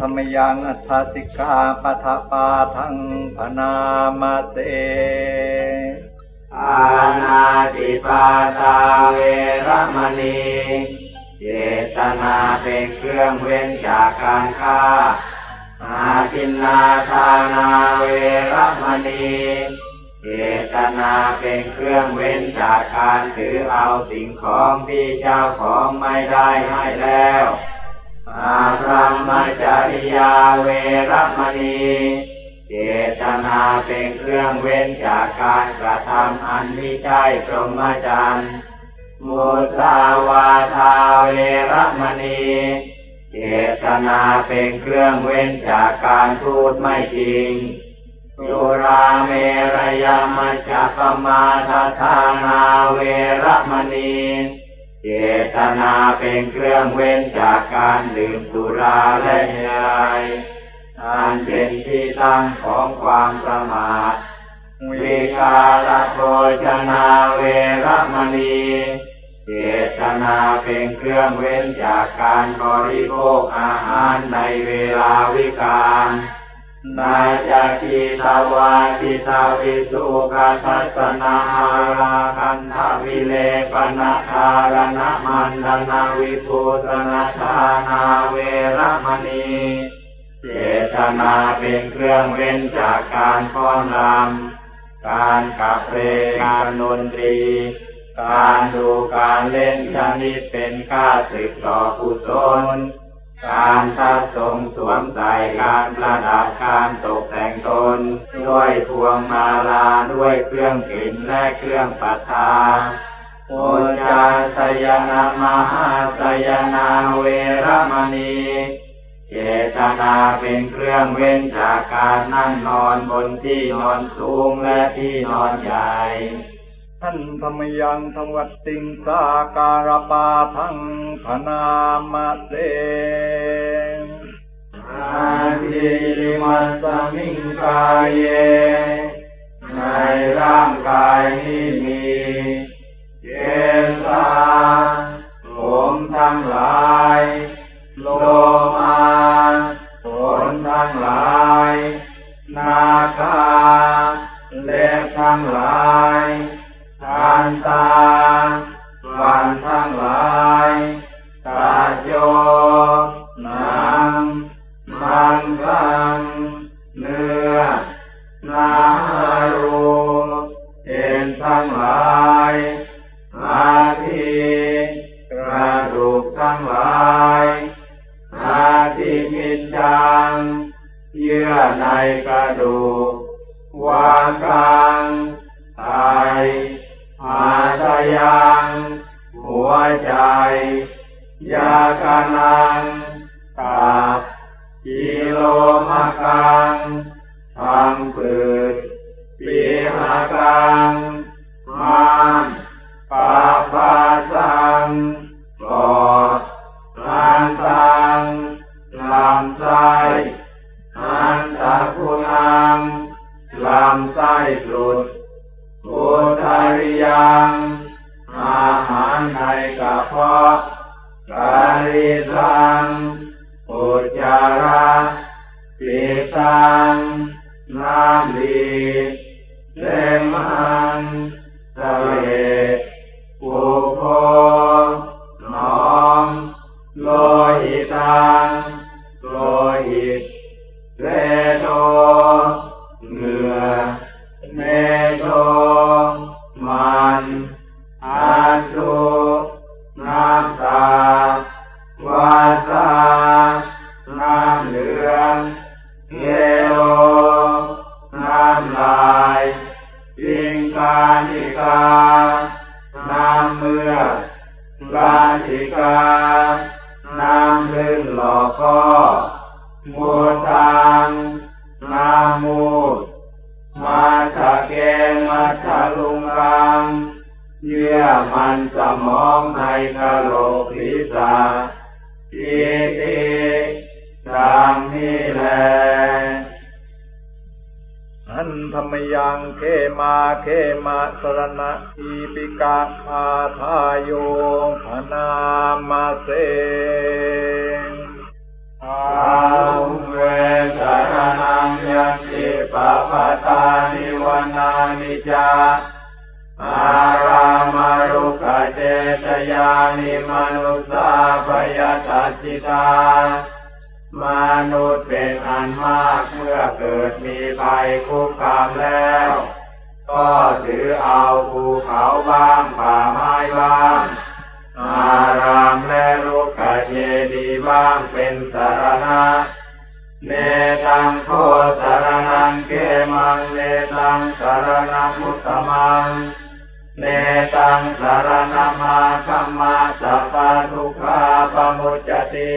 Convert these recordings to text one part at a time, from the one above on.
ธรรมยังอัฏฐสิกาปัฏปาทังพนามาเตอาณาติปาตาเวรมณีเจตนาเป็นเครื่องเว้นจากการฆ่า อาทินนาทานาเวรมณีเจตนาเป็นเครื่องเว้นจากการถือเอาสิ่งของที่เจ้าของไม่ได้ให้แล้ว อาพรหมจริยาเวรมณีเจตนาเป็นเครื่องเว้นจากการกระทำอันไม่ใช่พรหมจรรย์มุสาวาทาเวรมณีเจตนาเป็นเครื่องเว้นจากการพูดไม่จริงยุราเมรยามัจจปมาทธานาเวรมณี เจตนาเป็นเครื่องเว้นจากการดื่มสุราและยายอันเป็นที่ตั้งของความประมาท วิกาลโภชนาเวรมณีเจตนาเป็นเครื่องเว้นจากการบริโภคอาหารในเวลาวิกาล นาจากิตาวาทิตาวิสุกัสสนาราคันทวิเลปนาคารณมันดนาวิปุสนาทานาเวรมณีเจตนาเป็นเครื่องเว้นจากการฟ้อนรำการขับเพลงการนนตรี การดูการเล่นชนิดเป็นค่าศึกต่อกุศล การทัดทรงสวมใส่การประดับการตกแต่งตน ด้วยพวงมาลาด้วยเครื่องกลิ่นและเครื่องปัทาโอจาสยนามหาสยนาเวรมณีเจตนาเป็นเครื่องเว้นจากการนั่งนอนบนที่นอนสูงและที่นอนใหญ่ ท่านธรรมยังทวัตติงสาการปาทังพนามาเตอาทิลิมัสมิงกายเย ในร่างกายนี้มีเจสาผมทั้งหลาย โลมาขนทั้งหลาย นาคาเล็บทั้งหลาย ทันตา วันทั้งหลายตาโยนังมันสังเนื้อนารูเห็นทั้งหลายอาทิกระดูกทั้งหลายอาทิมิจัง เยื่อในกระดูกวางกลางไตอาทยัง หัวใจยากานังตับกิโลมะกังทำปืดปีหากังมันปาปาสังปอดลานตังลำไส้อันตะคุณังลำไส้สุด อุทาริยังอาหารในกระเพาะกาลิสังอุจาระปิตังน้ำดีเสมันสเลปุโพน้องโลหิตัง กา น้ำลื่นหลอกก็มูตังน้ำมูดมาทะเกงมาทะลุงรัง เยื่อมันสมองในกะโหลกศีรษะอิติดังนี้แลอันธรรมยังเขมาเขมาสรณะอีปิกาคาทายโยพนามาเสอาเวสารนังยันติปะปะตานิวนานิจาอารามารุกเจตยานิมนุสาพยตัสิตามนุษย์เป็นอันมากเมื่อเกิดมีภัยคุกคามแล้ว ก็ถือเอาภูเขาบ้างป่าไม้บ้างารามและลูกขเจดีบ้างเป็นสารณะ เนตังโคสารนังเกมังเนตังสารนังมุตตมัง เนตังสารนามาคัมมาสัพพทุกขาปมุจติ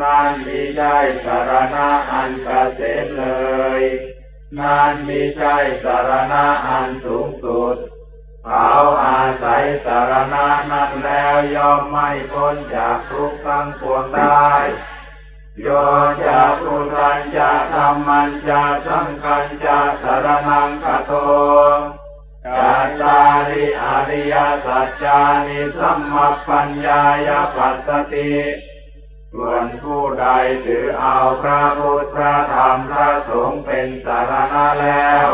นั่นมีใจสารณะอันกเกษมเลยนั่นมีใจสารณะอันสูงสุด เขาอาศัยสารณะนั้นแล้วยอมไม่พ้นจากทุกข์ทั้งปวงได้โยจะพุทธัญจะธรรมันจะสังฆัญจะสารนังคโตกัจจาริอริยสัจจานิสัมมปัญญายปัสสติส่วนผู้ใดถือเอาพระพุทธพระธรรมพระสงฆ์เป็นสารณะแล้ว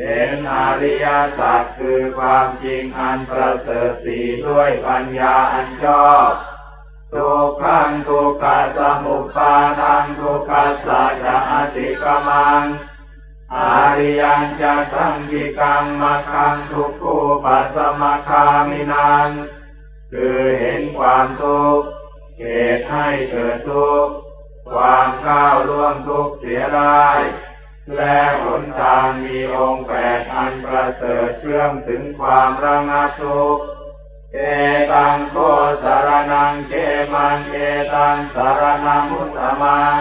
เห็นอริยสัจคือความจริงอันประเสริฐสีด้วยปัญญาอันชอบทุกขังทุกขสมุปาทังทุกขสัจจะอติกมังอาริยันจะทังกิกังมาคังทุกขุปัสมาคามินังคือเห็นความทุกข์เหตุให้เกิดทุกข์ความก้าวล่วงทุกข์เสียได้ และหนทางมีองค์แปดอันประเสริฐเชื่อมถึงความระงับทุกข์เอตังโคสารนังเกมันเอตังสารนังมุตตมัง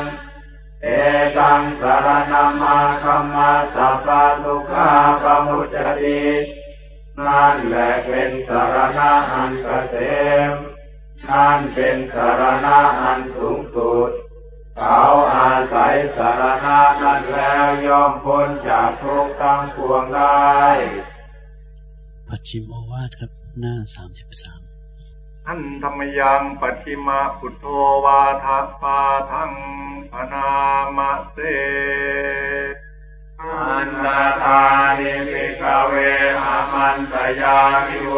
เอตังสารนามาคัมมาสัพพะทุกขาปมุจตินั่นแหละเป็นสารณะอันเกษมนั่นเป็นสารณะอันสูงสุด เขาอาศัยสารณะนั้นแล้วย่อมพ้นจากทุกข์ทั้งปวงได้ ปัจฉิมโอวาทครับ หน้าสามสิบสามอันธรรมยังปฏิมาพุทโธวาทาปาทังพนามะเสอันตาทานิมิกเวอามันตยามิโว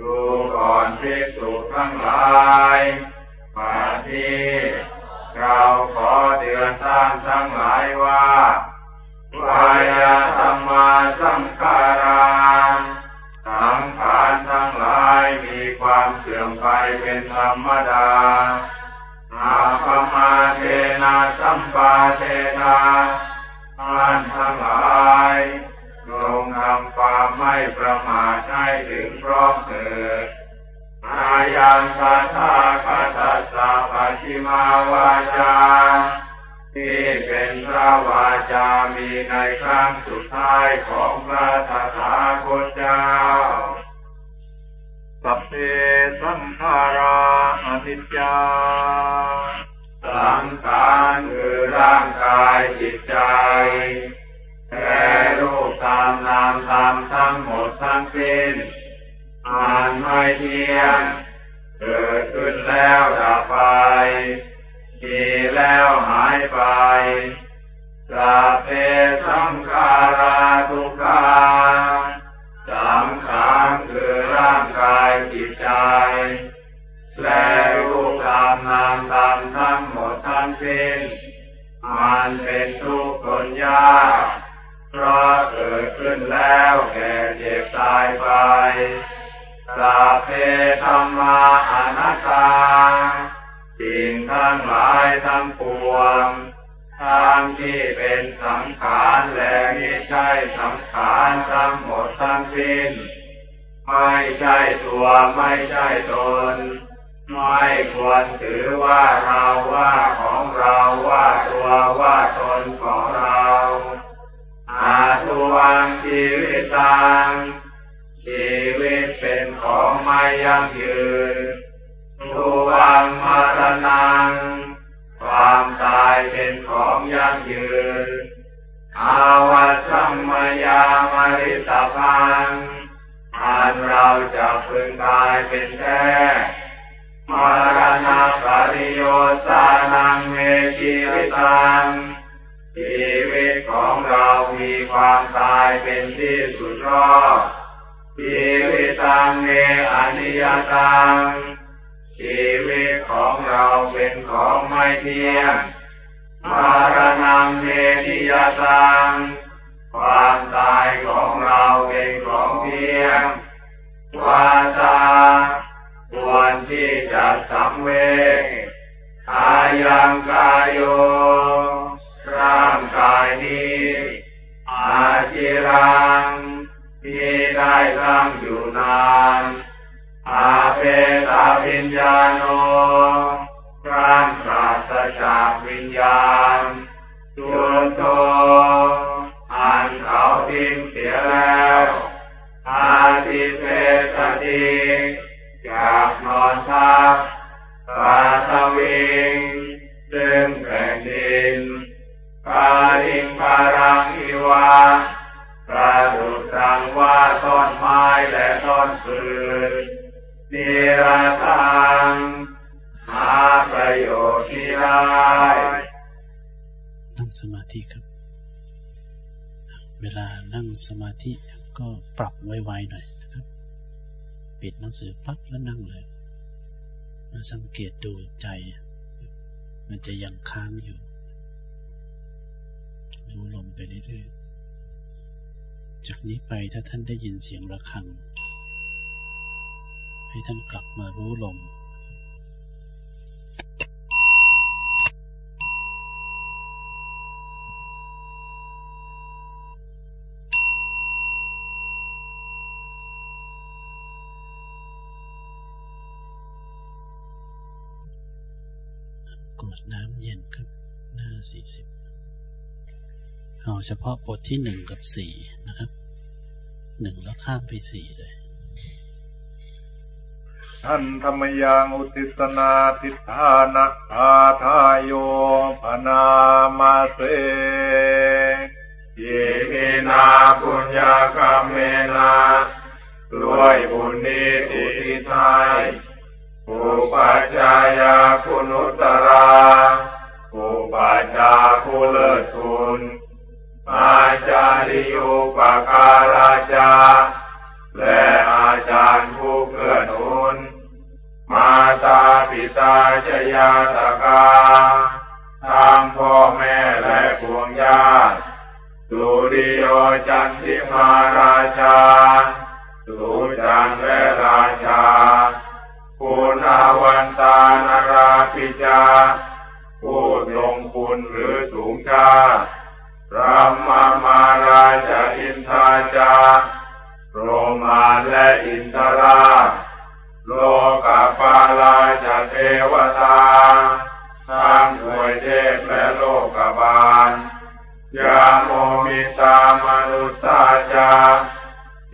ดูก่อนภิกษุทั้งหลายปาที เราขอเตือนท่านทั้งหลายว่าวายาธรรมาสังขาราสังขารทั้งหลายมีความเสื่อมไปเป็นธรรมดาอาปมาเทนาสัมปาเทนาท่านทั้งหลายลงทำความไม่ประมาทให้ถึงพร้อมเถิดายังคาถาคาตัสสะปัชิมาวาจาที่เป็นพระวาจามีในครั้งสุดท้ายของพระตถาคตเจ้าสัพเพสังขาราอนิจจาสังขารคือร่างกายจิตใจแก่รูปตามนามตามทั้งหมดทั้งสิ้น อ่านไม่เที่ยงเกิดขึ้นแล้วดับไปมีแล้วหายไปสัพเพสังขาราทุกขาสังขารคือร่างกายจิตใจ และรูปตามนามตามทั้งหมดทั้งสิ้นมันเป็นทุกข์ทนยากเพราะเกิดขึ้นแล้วแก่เจ็บตายไป สัพเพธรรมาอนัตตา สิ่งทั้งหลายทั้งปวงทั้งที่เป็นสังขารและไม่ใช่สังขารทั้งหมดทั้งสิ้น ไม่ใช่ตัวไม่ใช่ตน ไม่ควรถือว่าเราว่าของเราว่าตัวว่าตนของเราอาตุวังชีวิตตัง ชีวิตเป็นของไม่ยั่งยืนทุวังมรณัง ความตายเป็นของยั่งยืน อาวัสัมมยามริตพังอันเราจะพึงกายเป็นแท้มรณะปริโยสานังเมชีวิตังชีวิตของเรามีความตายเป็นที่สุดรอบ ชีวิตังเมอนิยตัง ชีวิตของเราเป็นของไม่เที่ยงมารณะเมนิยตัง ความตายของเราเป็นของเที่ยงวาตาควรที่จะสังเวชอายังกายโยร่างกายนี้อาจิรัง ที่ได้ตั้งอยู่นาน อาเปตาวิญญาโนร่างปราศจากวิญญาณจุนโตอันเขาทิ้งเสียแล้ว อาทิเศสติจากนอนทับปาทวิงซึ่งแผ่นดินปาลิงปารังอิวา ประดุจดังว่าต้นไม้และต้นพืชนิรัตังหาประโยชน์ที่ได้นั่งสมาธิครับ เวลานั่งสมาธิก็ปรับไวๆหน่อยนะครับ ปิดหนังสือปั๊บแล้วนั่งเลยมาสังเกตดูใจ มันจะยังค้างอยู่รู้ลมไปเรื่อยๆ จากนี้ไปถ้าท่านได้ยินเสียงระฆัง ให้ท่านกลับมารู้ลมกรวดน้ำเย็นครับหน้าสี่สิบเอาเฉพาะบทที่หนึ่งกับสี่นะครับ หนึ่งแล้วข้ามไปสี่เลยท่านธรรมยังอุติสนาทิฏานะอาทายโยพนามาเสยิมินาปุญญากรรมเมนาด้วยบุญนี้ที่ไทยอุปัจจายาคุณุตราอุปัจจาคุเลิศคุ อาจาริยุปการาจา และอาจารย์ผู้เกื้อหนุน มาตาปิตาจยาตกาทางพ่อแม่และพวงญาติสุริโยจันทิมาราชาสุจันและราชาคุณาวันตานาราปิจาผู้ทรงคุณหรือสูงชา รัมมามาราชอินทาจาโรมาและอินทราโลกาปาลาจเทวตาทั้งถวยเทพและโลกบาลยาโมมิตามนุษาจา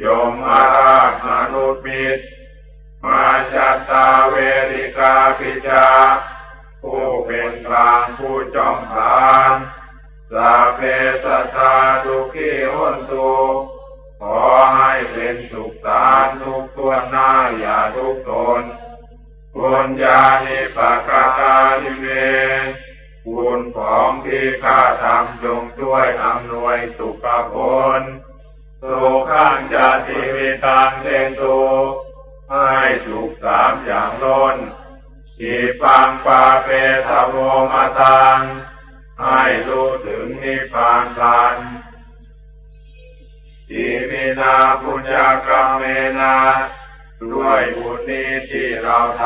ยมมาราชมนุษย์มิตรมาจัตาเวริกาปิจาผู้เป็นกลางผู้จอมพาน สาเพสตาทุกีหุนตุขอให้เป็นสุขสารทุกตัวหน้าอย่าทุกตนปุญญาณิปกาตานิเมบุญของที่ข้าทำจงช่วยอำนวยสุขผลสุขังจติวิตังเทตุให้สุขสามอย่างล้นขีปังปาเปทโวมาตัง ให้รู้ถึงนิพพานพันทีมินาปุญญากรรมเมนาด้วยบุญนี้ที่เราท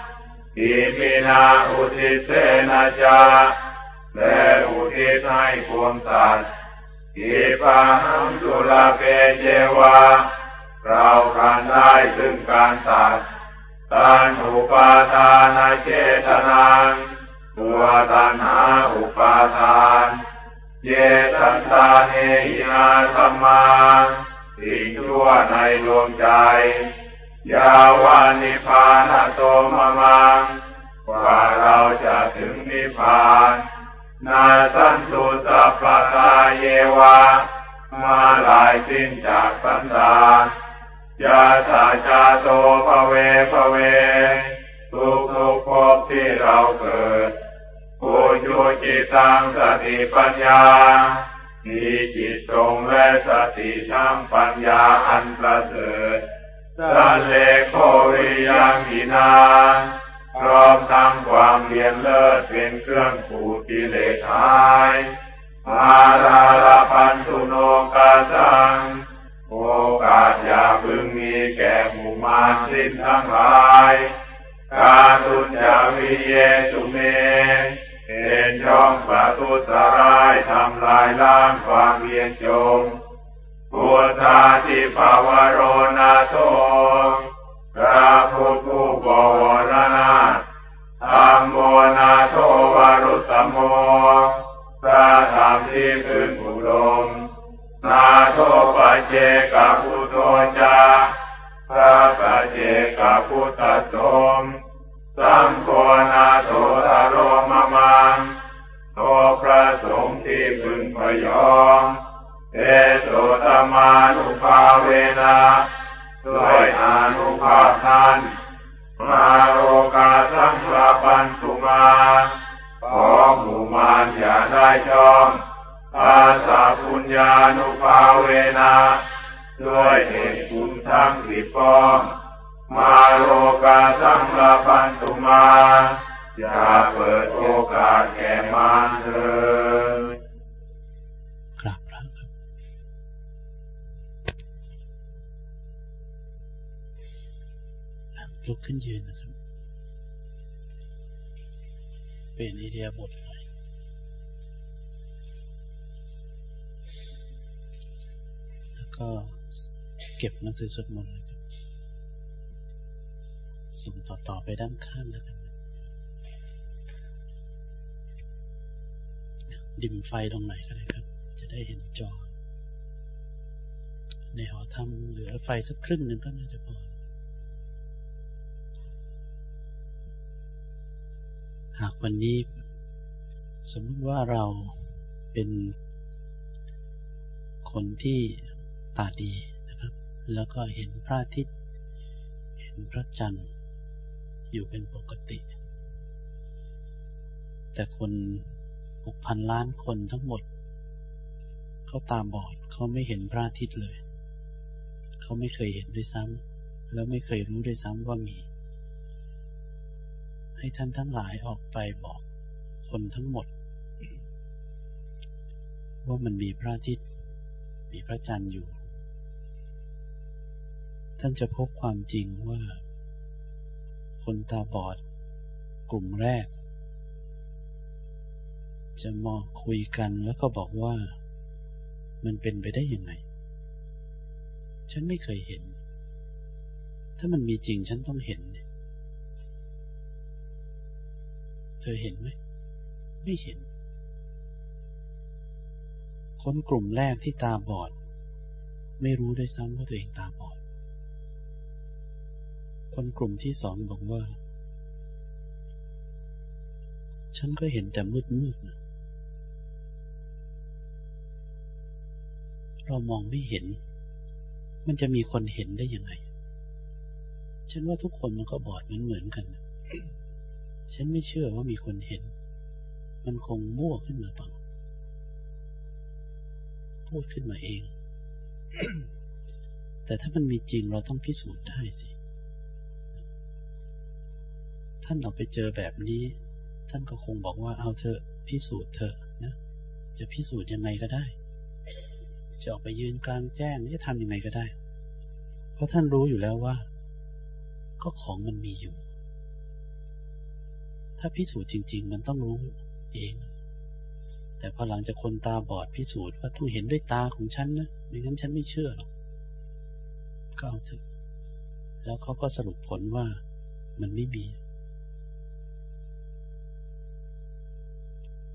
ำทีมินาอุทิเสนาจาและอุทิศให้พวงสัตว์ทีปังจุลเกเจวา เราการได้ซึ่งการตัดตานอุปาทานเจตนา บัวตัณหาอุปาทาน เยตันตาเนหินาธรรมาสิ่งชั่วในดวงใจ ยาวานิพานโตมมังกว่าเราจะถึงนิพพาน นาสันตุสัพพตาเยวะ มาลายสิ้นจากสันดานยาตาจาโตภเวภเว ทุกทุกภพที่เราเกิด ปูยุจิตังสติปัญญามีจิตตรงและสติทั้งปัญญาอันประเสริฐสันเลโควิยังหินาพร้อมทั้งความเลียนเลิศเป็นเครื่องผูกกิเลสหายมาราลพันตุโนกาสัง โอกาสอย่าพึงมีแก่หมู่มารสิ้นทั้งหลาย การตุญญาวิเยสุเม เห็นช่องประตูสรายทำลายล้างความเวียนจมพุทธาทิภาวโรนาโตพระพุทธผู้บวรนาธรรมโมนาโทวารุตโมพระธรรมที่พึงอุดมนาโทปเจกพุทโธจาพระปเจกพุทธสม สังโฆนาโทตโรมมังโทพระสงฆ์ที่พึงพยองเอโสตมานุภาเวนะด้วยอนุภาพท่านมาโรกาสังลาปันตุมาขอหมู่มานอย่าได้จองอาสาปุญญานุภาเวนะด้วยเหตุคุณทั้งสิบป้อง มาโลกาสังลาปันตุมา อย่าเปิดโอกาสแก่มารเถิดกราบพระครับลุกขึ้นยืนนะครับ เป็นอิเดียบทหน่อยแล้วก็เก็บหนังสือสวดมนต์เลย ส่งต่อ ๆ ไปด้านข้างแล้วกันดิมไฟตรงไหนก็ได้ครับ จะได้เห็นจอ ในหอทำเหลือไฟสักครึ่งหนึ่งก็น่าจะพอ หากวันนี้ สมมติว่าเราเป็นคนที่ตาดีนะครับ แล้วก็เห็นพระอาทิตย์ เห็นพระจันทร์ อยู่เป็นปกติ แต่คนหกพันล้านคนทั้งหมด เขาตาบอดเขาไม่เห็นพระอาทิตย์เลย เขาไม่เคยเห็นด้วยซ้ำแล้วไม่เคยรู้ด้วยซ้ำว่ามี ให้ท่านทั้งหลายออกไปบอกคนทั้งหมด ว่ามันมีพระอาทิตย์มีพระจันทร์อยู่ ท่านจะพบความจริงว่า คนตาบอด กลุ่มแรก จะมาคุยกันแล้วก็บอกว่า มันเป็นไปได้ยังไง ฉันไม่เคยเห็น ถ้ามันมีจริงฉันต้องเห็น เธอเห็นไหม ไม่เห็น คนกลุ่มแรกที่ตาบอด ไม่รู้ด้วยซ้ำว่าตัวเองตาบอด คนกลุ่มที่สองบอกว่า ฉันก็เห็นแต่มืดมืดนะเรามองไม่เห็น มันจะมีคนเห็นได้ยังไง ฉันว่าทุกคนมันก็บอดเหมือนเหมือนกัน ฉันไม่เชื่อว่ามีคนเห็น มันคงมั่วขึ้นมาเปล่าพูดขึ้นมาเอง แต่ถ้ามันมีจริงเราต้องพิสูจน์ได้สิ ท่านออกไปเจอแบบนี้ ท่านก็คงบอกว่าเอาเถอะพิสูจน์เถอะนะ จะพิสูจน์ยังไงก็ได้ จะออกไปยืนกลางแจ้งจะทำยังไงก็ได้ เพราะท่านรู้อยู่แล้วว่า ก็ของมันมีอยู่ ถ้าพิสูจน์จริง ๆ มันต้องรู้เอง แต่พอหลังจากคนตาบอดพิสูจน์ว่าต้องเห็นด้วยตาของฉันนะไม่งั้นฉันไม่เชื่อหรอกก็เอาเถอะแล้วเขาก็สรุปผลว่ามันไม่มี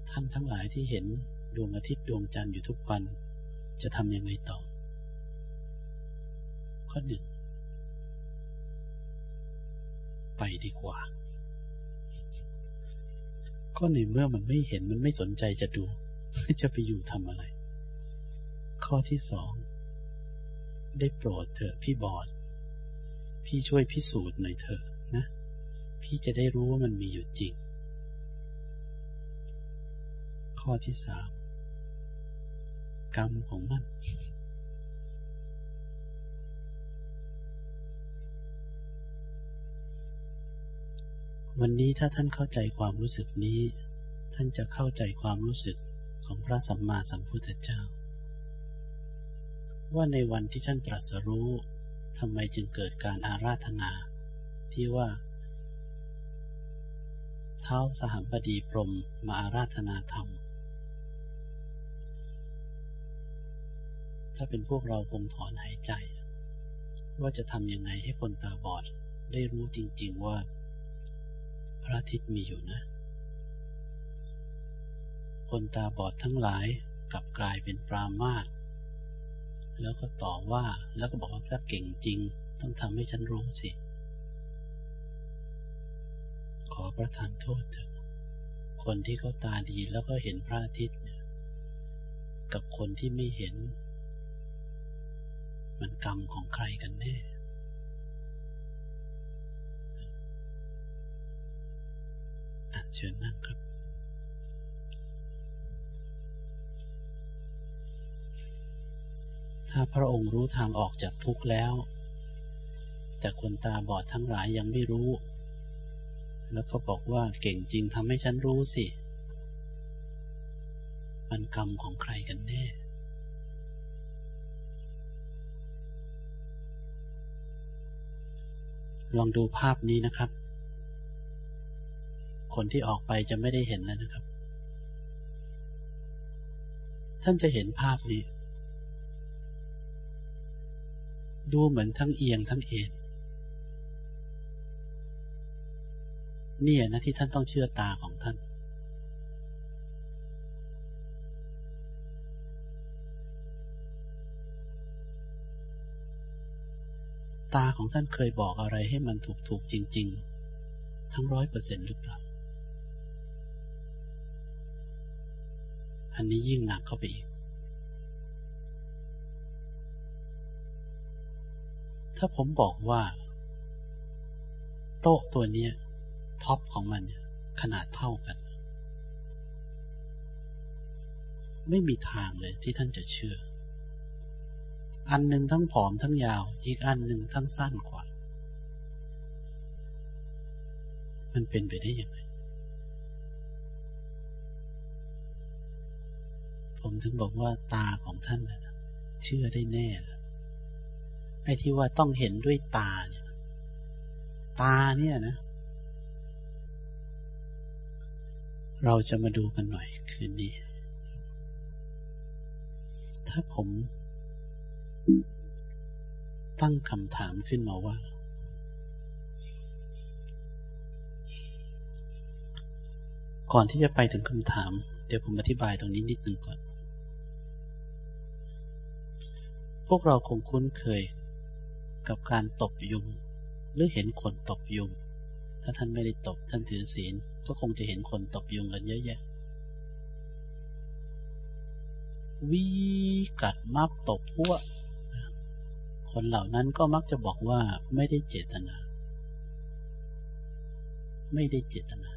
ท่านทั้งหลายที่เห็นดวงอาทิตย์ดวงจันทร์อยู่ทุกวัน จะทำยังไงต่อ ข้อหนึ่ง ไปดีกว่า ก็ในเมื่อมันไม่เห็นมันไม่สนใจจะดู จะไปอยู่ทำอะไร ข้อที่สอง ได้โปรดเถอะพี่บอด พี่ช่วยพิสูจน์หน่อยเถอะนะ พี่จะได้รู้ว่ามันมีอยู่จริง ข้อที่สามกรรมของมัน วันนี้ถ้าท่านเข้าใจความรู้สึกนี้ ท่านจะเข้าใจความรู้สึกของพระสัมมาสัมพุทธเจ้า ว่าในวันที่ท่านตรัสรู้ทำไมจึงเกิดการอาราธนา ที่ว่าเท้าสหัมบดีพรมมาอาราธนาธรรม ถ้าเป็นพวกเราคงถอนหายใจ ว่าจะทำยังไงให้คนตาบอดได้รู้จริง ๆว่า พระอาทิตย์มีอยู่นะ คนตาบอดทั้งหลายกลับกลายเป็นปรามาสแล้วก็ต่อว่าแล้วก็บอกว่าถ้าเก่งจริง ต้องทำให้ฉันรู้สิ ขอประทานโทษเถอะคนที่เขาตาดีแล้วก็เห็นพระอาทิตย์เนี่ยกับคนที่ไม่เห็น มันกรรมของใครกันแน่ เชิญนั่งครับ ถ้าพระองค์รู้ทางออกจากทุกข์แล้ว แต่คนตาบอดทั้งหลายยังไม่รู้ แล้วก็บอกว่าเก่งจริงทำให้ฉันรู้สิ มันกรรมของใครกันแน่ ลองดูภาพนี้นะครับ คนที่ออกไปจะไม่ได้เห็นแล้วนะครับ ท่านจะเห็นภาพนี้ ดูเหมือนทั้งเอียงทั้งเอ็นเนี่ยนะที่ท่านต้องเชื่อตาของท่าน ตาของท่านเคยบอกอะไรให้มันถูกถูกจริง ๆ ทั้งร้อยเปอร์เซ็นต์หรือเปล่า อันนี้ยิ่งหนักเข้าไปอีก ถ้าผมบอกว่า โต๊ะตัวนี้ท็อปของมันเนี่ยขนาดเท่ากัน ไม่มีทางเลยที่ท่านจะเชื่อ อันหนึ่งทั้งผอมทั้งยาว อีกอันหนึ่งทั้งสั้นกว่า มันเป็นไปได้ยังไง ผมถึงบอกว่าตาของท่านนะเชื่อได้แน่ไอ้ที่ว่าต้องเห็นด้วยตาเนี่ย ตาเนี่ยนะ เราจะมาดูกันหน่อยคืนนี้ ถ้าผม ตั้งคำถามขึ้นมาว่า ก่อนที่จะไปถึงคำถาม เดี๋ยวผมอธิบายตรงนี้นิดหนึ่งก่อน พวกเราคงคุ้นเคยกับการตบยุง หรือเห็นคนตบยุง ถ้าท่านไม่ได้ตบท่านถือศีล ก็คงจะเห็นคนตบยุงกันเยอะแยะวีกัดมับตบพวก คนเหล่านั้นก็มักจะบอกว่าไม่ได้เจตนา ไม่ได้เจตนา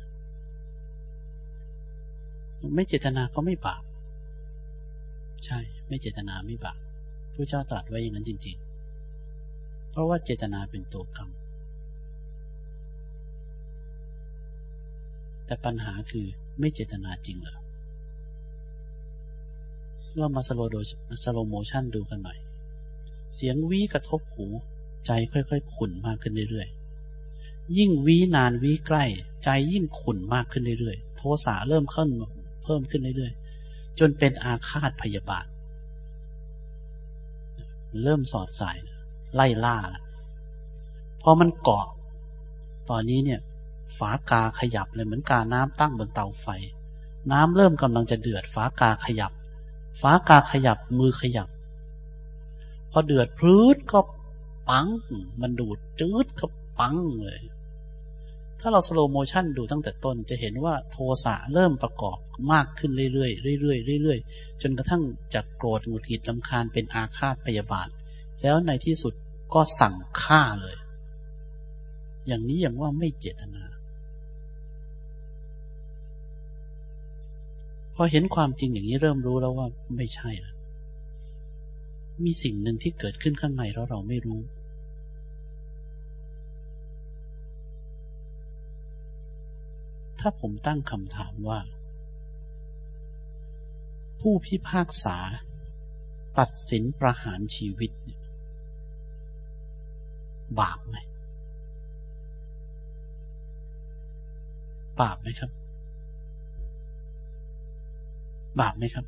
ไม่เจตนาก็ไม่บาปใช่ ไม่เจตนาไม่บาปพระเจ้าตรัสไว้อย่างนั้นจริง ๆ เพราะว่าเจตนาเป็นตัวกรรมแต่ปัญหาคือไม่เจตนาจริงเหรอเรามา slow ดู slow motion ดูกันหน่อย เสียงวีกระทบหู ใจค่อยๆขุ่นมากขึ้นเรื่อยๆ ยิ่งวีนานวีใกล้ ใจยิ่งขุ่นมากขึ้นเรื่อยๆ โทสะเริ่มขึ้นเพิ่มขึ้นเรื่อยๆ จนเป็นอาฆาตพยาบาท เริ่มสอดใส่ไล่ล่าละพอมันเกาะ ตอนนี้เนี่ย ฝากาขยับเลยเหมือนกาน้ำตั้งบนเตาไฟ น้ำเริ่มกำลังจะเดือด ฝากาขยับ ฝากาขยับมือขยับ พอเดือดพื้นก็ปัง มันดูดจืดก็ปังเลย ถ้าเราสโลโมชันดูตั้งแต่ต้นจะเห็นว่าโทสะเริ่มประกอบมากขึ้นเรื่อยๆเรื่อยๆเรื่อยๆจนกระทั่งจากโกรธหงุดหงิดลำคาญเป็นอาฆาตพยาบาท แล้วในที่สุดก็สั่งฆ่าเลย อย่างนี้อย่างว่าไม่เจตนาพอเห็นความจริงอย่างนี้เริ่มรู้แล้วว่าไม่ใช่แล้ว มีสิ่งหนึ่งที่เกิดขึ้นข้างในแล้วเราไม่รู้ ถ้าผมตั้งคำถามว่า ผู้พิพากษา ตัดสินประหารชีวิต บาปไหม บาปไหมครับ บาปไหมครับ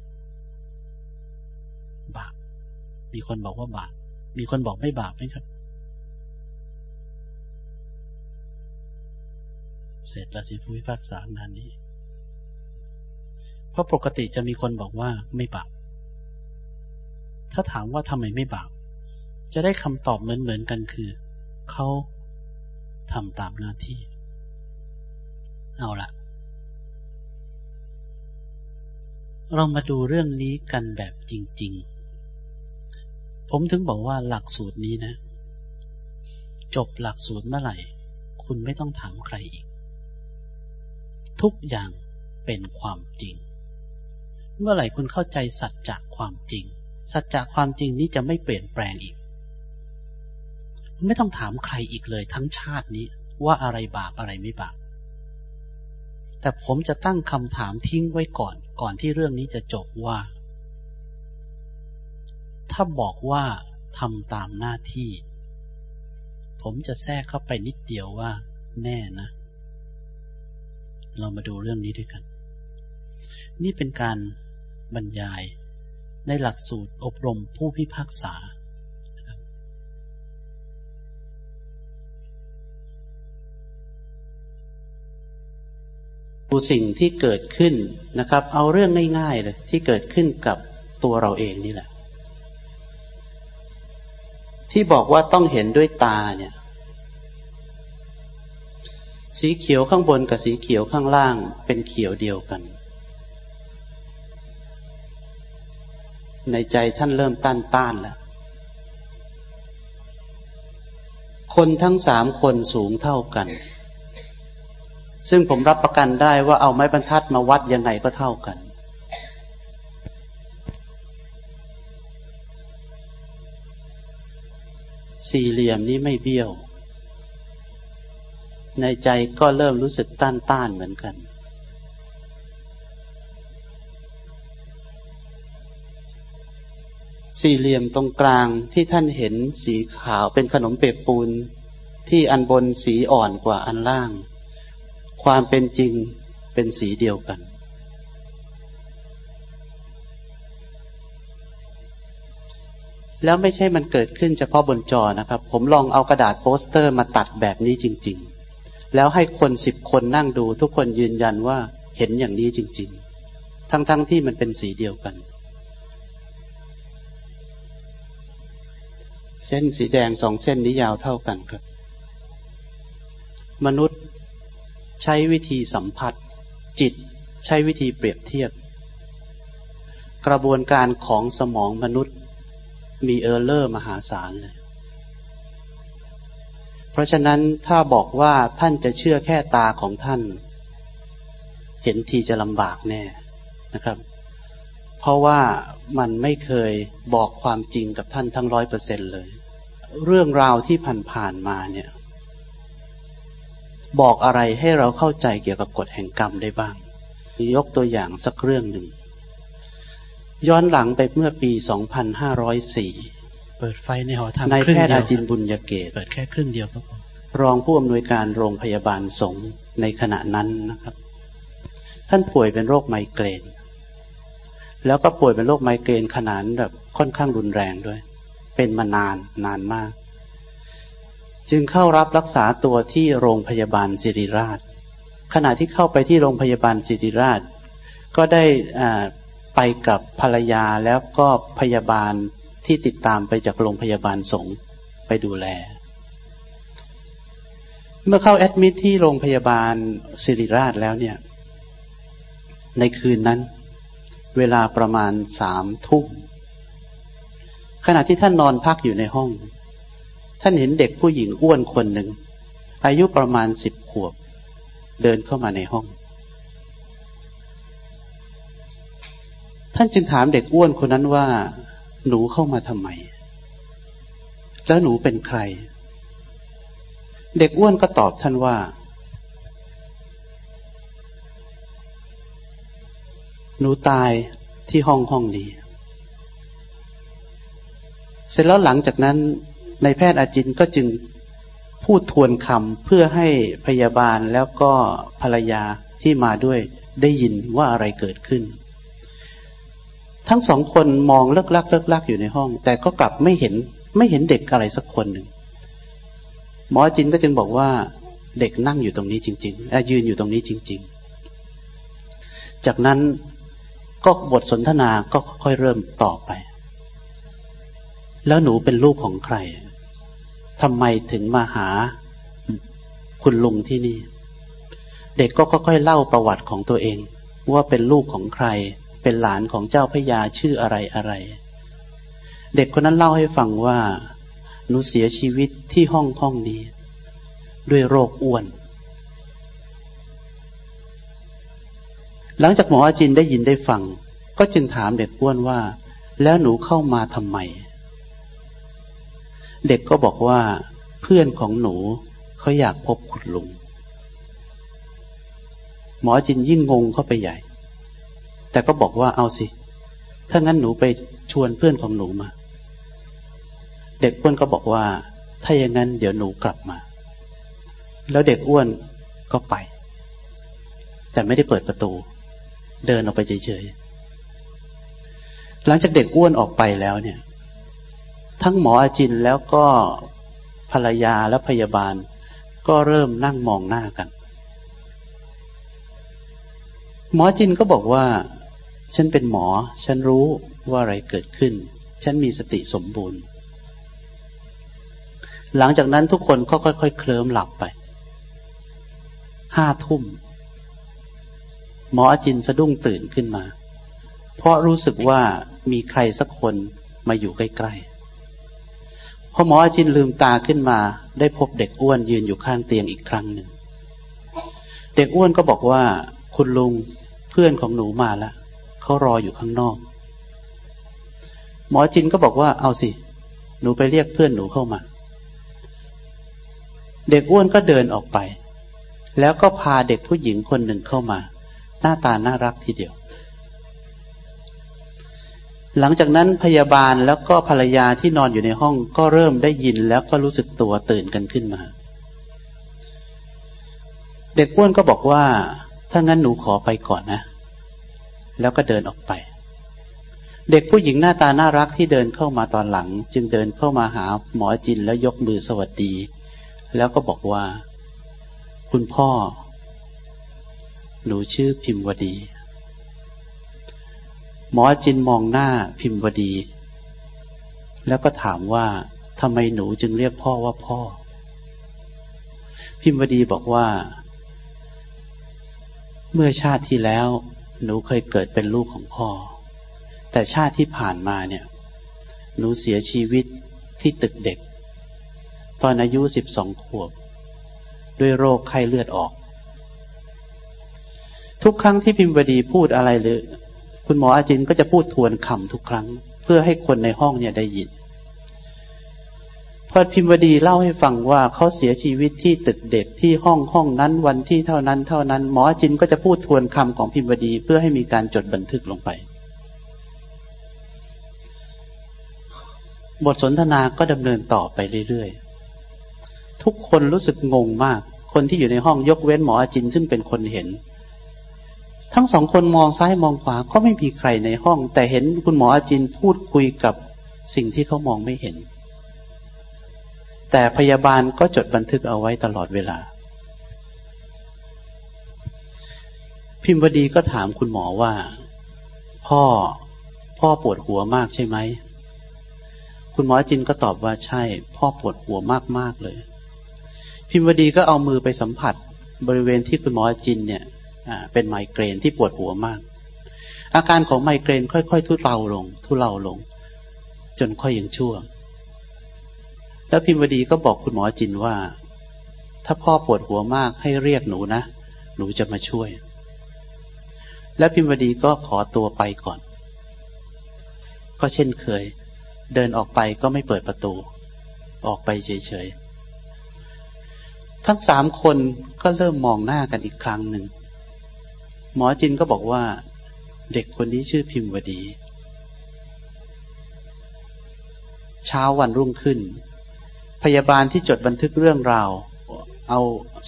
บาป มีคนบอกว่าบาป มีคนบอกไม่บาปไหมครับ เสร็จแล้วสิผู้พิพากษางานนี้ เพราะปกติจะมีคนบอกว่าไม่บาป ถ้าถามว่าทำไมไม่บาป จะได้คำตอบเหมือนเหมือนกันคือ เขาทำตามหน้าที่ เอาละเรามาดูเรื่องนี้กันแบบจริง ๆ ผมถึงบอกว่าหลักสูตรนี้นะ จบหลักสูตรเมื่อไหร่ คุณไม่ต้องถามใครอีก ทุกอย่างเป็นความจริง เมื่อไหร่คุณเข้าใจสัจจะความจริง สัจจะความจริงนี้จะไม่เปลี่ยนแปลงอีก คุณไม่ต้องถามใครอีกเลย ทั้งชาตินี้ ว่าอะไรบาปอะไรไม่บาปแต่ผมจะตั้งคำถามทิ้งไว้ก่อน ก่อนที่เรื่องนี้จะจบว่า ถ้าบอกว่าทำตามหน้าที่ ผมจะแทรกเข้าไปนิดเดียวว่า แน่นะ เรามาดูเรื่องนี้ด้วยกัน นี่เป็นการบรรยายในหลักสูตรอบรมผู้พิพากษา ดูสิ่งที่เกิดขึ้นนะครับ เอาเรื่องง่ายๆเลยที่เกิดขึ้นกับตัวเราเองนี่แหละ ที่บอกว่าต้องเห็นด้วยตาเนี่ย สีเขียวข้างบนกับสีเขียวข้างล่างเป็นเขียวเดียวกัน ในใจท่านเริ่มต้านต้านแล้วคนทั้งสามคนสูงเท่ากัน ซึ่งผมรับประกันได้ว่าเอาไม้บรรทัดมาวัดยังไงก็เท่ากัน สี่เหลี่ยมนี้ไม่เบี้ยว ในใจก็เริ่มรู้สึกต้านต้านเหมือนกัน สี่เหลี่ยมตรงกลางที่ท่านเห็นสีขาวเป็นขนมเปียกปูนที่อันบนสีอ่อนกว่าอันล่าง ความเป็นจริงเป็นสีเดียวกัน แล้วไม่ใช่มันเกิดขึ้นเฉพาะบนจอนะครับ ผมลองเอากระดาษโปสเตอร์มาตัดแบบนี้จริง ๆ แล้วให้คนสิบคนนั่งดู ทุกคนยืนยันว่าเห็นอย่างนี้จริง ๆ ทั้งๆทที่มันเป็นสีเดียวกัน เส้นสีแดงสองเส้นนี้ยาวเท่ากันครับ มนุษย์ใช้วิธีสัมผัส จิตใช้วิธีเปรียบเทียบ กระบวนการของสมองมนุษย์ มี error มหาศาลเลย เพราะฉะนั้นถ้าบอกว่าท่านจะเชื่อแค่ตาของท่าน เห็นทีจะลำบากแน่นะครับ เพราะว่ามันไม่เคยบอกความจริงกับท่านทั้งร้อยเปอร์เซ็นต์เลย เรื่องราวที่ผ่านๆมาเนี่ย บอกอะไรให้เราเข้าใจเกี่ยวกับกฎแห่งกรรมได้บ้าง ยกตัวอย่างสักเรื่องหนึ่ง ย้อนหลังไปเมื่อปี 2504 เปิดไฟในหอธรรมในแพทย์อาจินบุญยเกต เปิดแค่ครึ่งเดียวก็พอรองผู้อำนวยการโรงพยาบาลสงฆ์ในขณะนั้นนะครับ ท่านป่วยเป็นโรคไมเกรน แล้วก็ป่วยเป็นโรคไมเกรนขนาดแบบค่อนข้างรุนแรงด้วย เป็นมานานนานมาก จึงเข้ารับรักษาตัวที่โรงพยาบาลศิริราช ขณะที่เข้าไปที่โรงพยาบาลศิริราช ก็ได้ ไปกับภรรยาแล้วก็พยาบาลที่ติดตามไปจากโรงพยาบาลสงฆ์ไปดูแล เมื่อเข้าแอดมิทที่โรงพยาบาลศิริราชแล้วเนี่ย ในคืนนั้น เวลาประมาณสามทุ่มขณะที่ท่านนอนพักอยู่ในห้อง ท่านเห็นเด็กผู้หญิงอ้วนคนหนึ่ง อายุประมาณสิบขวบ เดินเข้ามาในห้อง ท่านจึงถามเด็กอ้วนคนนั้นว่า หนูเข้ามาทำไม แล้วหนูเป็นใคร เด็กอ้วนก็ตอบท่านว่า หนูตายที่ห้องห้องนี้ เสร็จแล้วหลังจากนั้นในแพทย์อาจินก็จึงพูดทวนคำเพื่อให้พยาบาลแล้วก็ภรรยาที่มาด้วยได้ยินว่าอะไรเกิดขึ้น ทั้งสองคนมองเลิกลักเลิกลักอยู่ในห้อง แต่ก็กลับไม่เห็นไม่เห็นเด็กอะไรสักคนหนึ่งหมอจินก็จึงบอกว่า เด็กนั่งอยู่ตรงนี้จริงๆยืนอยู่ตรงนี้จริง ๆ จากนั้นก็บทสนทนาก็ค่อยเริ่มต่อไป แล้วหนูเป็นลูกของใครทำไมถึงมาหาคุณลุงที่นี่ เด็กก็ค่อยๆเล่าประวัติของตัวเอง ว่าเป็นลูกของใคร เป็นหลานของเจ้าพระยาชื่ออะไรอะไร เด็กคนนั้นเล่าให้ฟังว่าหนูเสียชีวิตที่ห้องห้องนี้ ด้วยโรคอ้วน หลังจากหมออาจินได้ยินได้ฟัง ก็จึงถามเด็กอ้วนว่า แล้วหนูเข้ามาทำไม เด็กก็บอกว่า เพื่อนของหนูเขาอยากพบคุณลุง หมอจินยิ่งงงเข้าไปใหญ่ แต่ก็บอกว่าเอาสิ ถ้างั้นหนูไปชวนเพื่อนของหนูมา เด็กอ้วนก็บอกว่า ถ้าอย่างนั้นเดี๋ยวหนูกลับมา แล้วเด็กอ้วนก็ไป แต่ไม่ได้เปิดประตู เดินออกไปเฉยๆ หลังจากเด็กอ้วนออกไปแล้วเนี่ย ทั้งหมออาจินแล้วก็ภรรยาและพยาบาล ก็เริ่มนั่งมองหน้ากัน หมอจินก็บอกว่า ฉันเป็นหมอ ฉันรู้ว่าอะไรเกิดขึ้น ฉันมีสติสมบูรณ์ หลังจากนั้นทุกคนก็ค่อยๆ เคลิ้มหลับไปห้าทุ่ม หมออจินสะดุ้งตื่นขึ้นมา เพราะรู้สึกว่ามีใครสักคนมาอยู่ใกล้ๆพอหมออจินลืมตาขึ้นมา ได้พบเด็กอ้วนยืนอยู่ข้างเตียงอีกครั้งหนึ่ง เด็กอ้วนก็บอกว่า คุณลุงเพื่อนของหนูมาแล้ว เขารออยู่ข้างนอก หมอจินก็บอกว่าเอาสิ หนูไปเรียกเพื่อนหนูเข้ามา เด็กอ้วนก็เดินออกไป แล้วก็พาเด็กผู้หญิงคนหนึ่งเข้ามา หน้าตาน่ารักทีเดียว หลังจากนั้นพยาบาลแล้วก็ภรรยาที่นอนอยู่ในห้องก็เริ่มได้ยินแล้วก็รู้สึกตัวตื่นกันขึ้นมา เด็กอ้วนก็บอกว่า ถ้างั้นหนูขอไปก่อนนะ แล้วก็เดินออกไป เด็กผู้หญิงหน้าตาน่ารักที่เดินเข้ามาตอนหลัง จึงเดินเข้ามาหาหมอจินแล้วยกมือสวัสดี แล้วก็บอกว่า คุณพ่อ หนูชื่อพิมพ์วดี หมอจินมองหน้าพิมพ์วดี แล้วก็ถามว่าทำไมหนูจึงเรียกพ่อว่าพ่อ พิมพ์วดีบอกว่า เมื่อชาติที่แล้ว หนูเคยเกิดเป็นลูกของพ่อ แต่ชาติที่ผ่านมาเนี่ย หนูเสียชีวิตที่ตึกเด็ก ตอนอายุสิบสองขวบ ด้วยโรคไข้เลือดออก ทุกครั้งที่พิมพ์วดีพูดอะไรหรือ คุณหมออาจินก็จะพูดทวนคำทุกครั้ง เพื่อให้คนในห้องเนี่ยได้ยิน พอพิมพ์วดีเล่าให้ฟังว่าเขาเสียชีวิตที่ตึกเด็กที่ห้องห้องนั้นวันที่เท่านั้นเท่านั้น หมอจินก็จะพูดทวนคำของพิมพ์วดีเพื่อให้มีการจดบันทึกลงไป บทสนทนาก็ดำเนินต่อไปเรื่อยๆ ทุกคนรู้สึกงงมาก คนที่อยู่ในห้องยกเว้นหมอจินซึ่งเป็นคนเห็น ทั้งสองคนมองซ้ายมองขวาก็ไม่มีใครในห้อง แต่เห็นคุณหมออาจินพูดคุยกับสิ่งที่เขามองไม่เห็น แต่พยาบาลก็จดบันทึกเอาไว้ตลอดเวลา พิมพ์วดีก็ถามคุณหมอว่า พ่อพ่อปวดหัวมากใช่ไหม คุณหมอจินก็ตอบว่าใช่ พ่อปวดหัวมากมากเลย พิมพ์วดีก็เอามือไปสัมผัสบริเวณที่คุณหมอจินเนี่ยเป็นไมเกรนที่ปวดหัวมาก อาการของไมเกรนค่อยๆทุเลาลง ทุเลาลง จนค่อยยังชั่ว แล้วพิมวดีก็บอกคุณหมอจินว่า ถ้าพ่อปวดหัวมากให้เรียกหนูนะ หนูจะมาช่วย แล้วพิมวดีก็ขอตัวไปก่อน ก็เช่นเคย เดินออกไปก็ไม่เปิดประตู ออกไปเฉยๆ ทั้งสามคนก็เริ่มมองหน้ากันอีกครั้งหนึ่ง หมอจินก็บอกว่า เด็กคนนี้ชื่อพิมพ์วดี เช้าวันรุ่งขึ้น พยาบาลที่จดบันทึกเรื่องราว เอา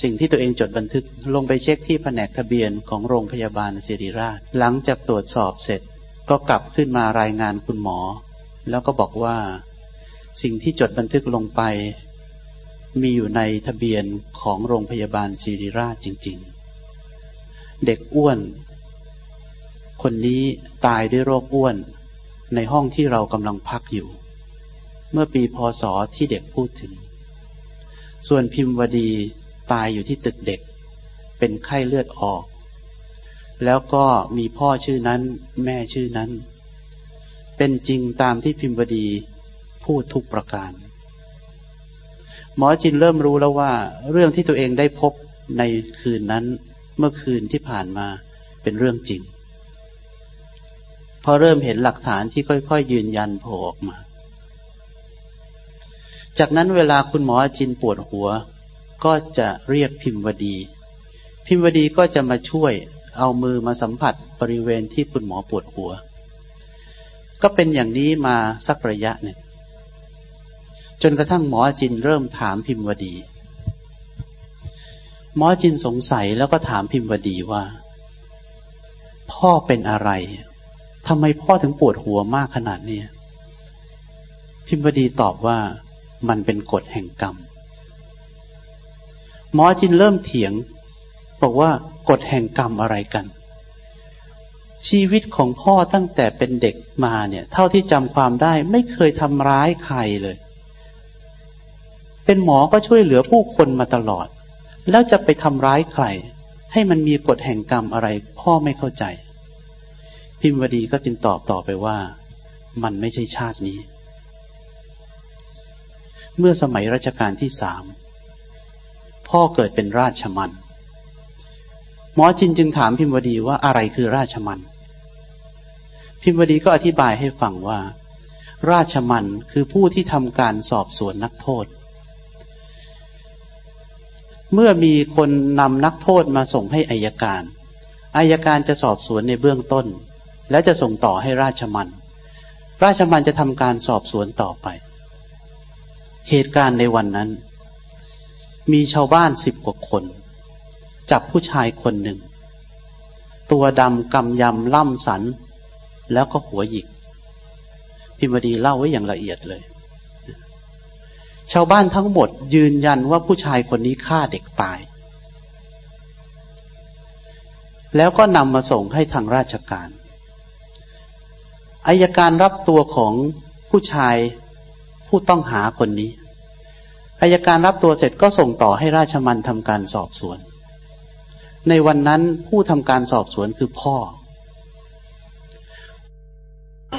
สิ่งที่ตัวเองจดบันทึกลงไปเช็คที่แผนกทะเบียนของโรงพยาบาลศิริราช หลังจากตรวจสอบเสร็จก็กลับขึ้นมารายงานคุณหมอ แล้วก็บอกว่าสิ่งที่จดบันทึกลงไป มีอยู่ในทะเบียนของโรงพยาบาลศิริราชจริง ๆ เด็กอ้วน คนนี้ตายด้วยโรคอ้วนในห้องที่เรากำลังพักอยู่ เมื่อปีพศที่เด็กพูดถึง ส่วนพิมพ์วดีตายอยู่ที่ตึกเด็ก เป็นไข้เลือดออก แล้วก็มีพ่อชื่อนั้น แม่ชื่อนั้น เป็นจริงตามที่พิมพ์วดีพูดทุกประการ หมอจินเริ่มรู้แล้วว่า เรื่องที่ตัวเองได้พบในคืนนั้นเมื่อคืนที่ผ่านมาเป็นเรื่องจริงพอเริ่มเห็นหลักฐานที่ค่อย ๆ ยืนยันโผล่ออกมา จากนั้นเวลาคุณหมอจินปวดหัว ก็จะเรียกพิมพ์วดี พิมพ์วดีก็จะมาช่วยเอามือมาสัมผัสบริเวณที่คุณหมอปวดหัว ก็เป็นอย่างนี้มาสักระยะหนึ่งจนกระทั่งหมอจินเริ่มถามพิมพ์วดี หมอจินสงสัยแล้วก็ถามพิมพ์วดีว่า พ่อเป็นอะไรทำไมพ่อถึงปวดหัวมากขนาดนี้พิมพ์วดีตอบว่า มันเป็นกฎแห่งกรรม หมอจินเริ่มเถียง บอกว่ากฎแห่งกรรมอะไรกัน ชีวิตของพ่อตั้งแต่เป็นเด็กมาเนี่ย เท่าที่จำความได้ไม่เคยทำร้ายใครเลย เป็นหมอก็ช่วยเหลือผู้คนมาตลอด แล้วจะไปทำร้ายใคร ให้มันมีกฎแห่งกรรมอะไร พ่อไม่เข้าใจ พิมวดีก็จึงตอบต่อไปว่า มันไม่ใช่ชาตินี้ เมื่อสมัยรัชกาลที่สามพ่อเกิดเป็นราชมันหมอจินจึงถามพิมวดีว่าอะไรคือราชมัน พิมวดีก็อธิบายให้ฟังว่า ราชมันคือผู้ที่ทำการสอบสวนนักโทษ เมื่อมีคนนำนักโทษมาส่งให้อายการอายการจะสอบสวนในเบื้องต้น แล้วจะส่งต่อให้ราชมัน ราชมันจะทำการสอบสวนต่อไป เหตุการณ์ในวันนั้น มีชาวบ้านสิบกว่าคน จับผู้ชายคนหนึ่ง ตัวดำกำยำล่ำสัน แล้วก็หัวหยิก พิมพ์ดีเล่าไว้อย่างละเอียดเลย ชาวบ้านทั้งหมดยืนยันว่าผู้ชายคนนี้ฆ่าเด็กตาย แล้วก็นำมาส่งให้ทางราชการอายการรับตัวของผู้ชาย ผู้ต้องหาคนนี้อายการรับตัวเสร็จก็ส่งต่อให้ราชมันทำการสอบสวน ในวันนั้นผู้ทำการสอบสวนคือพ่อ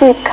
ติดข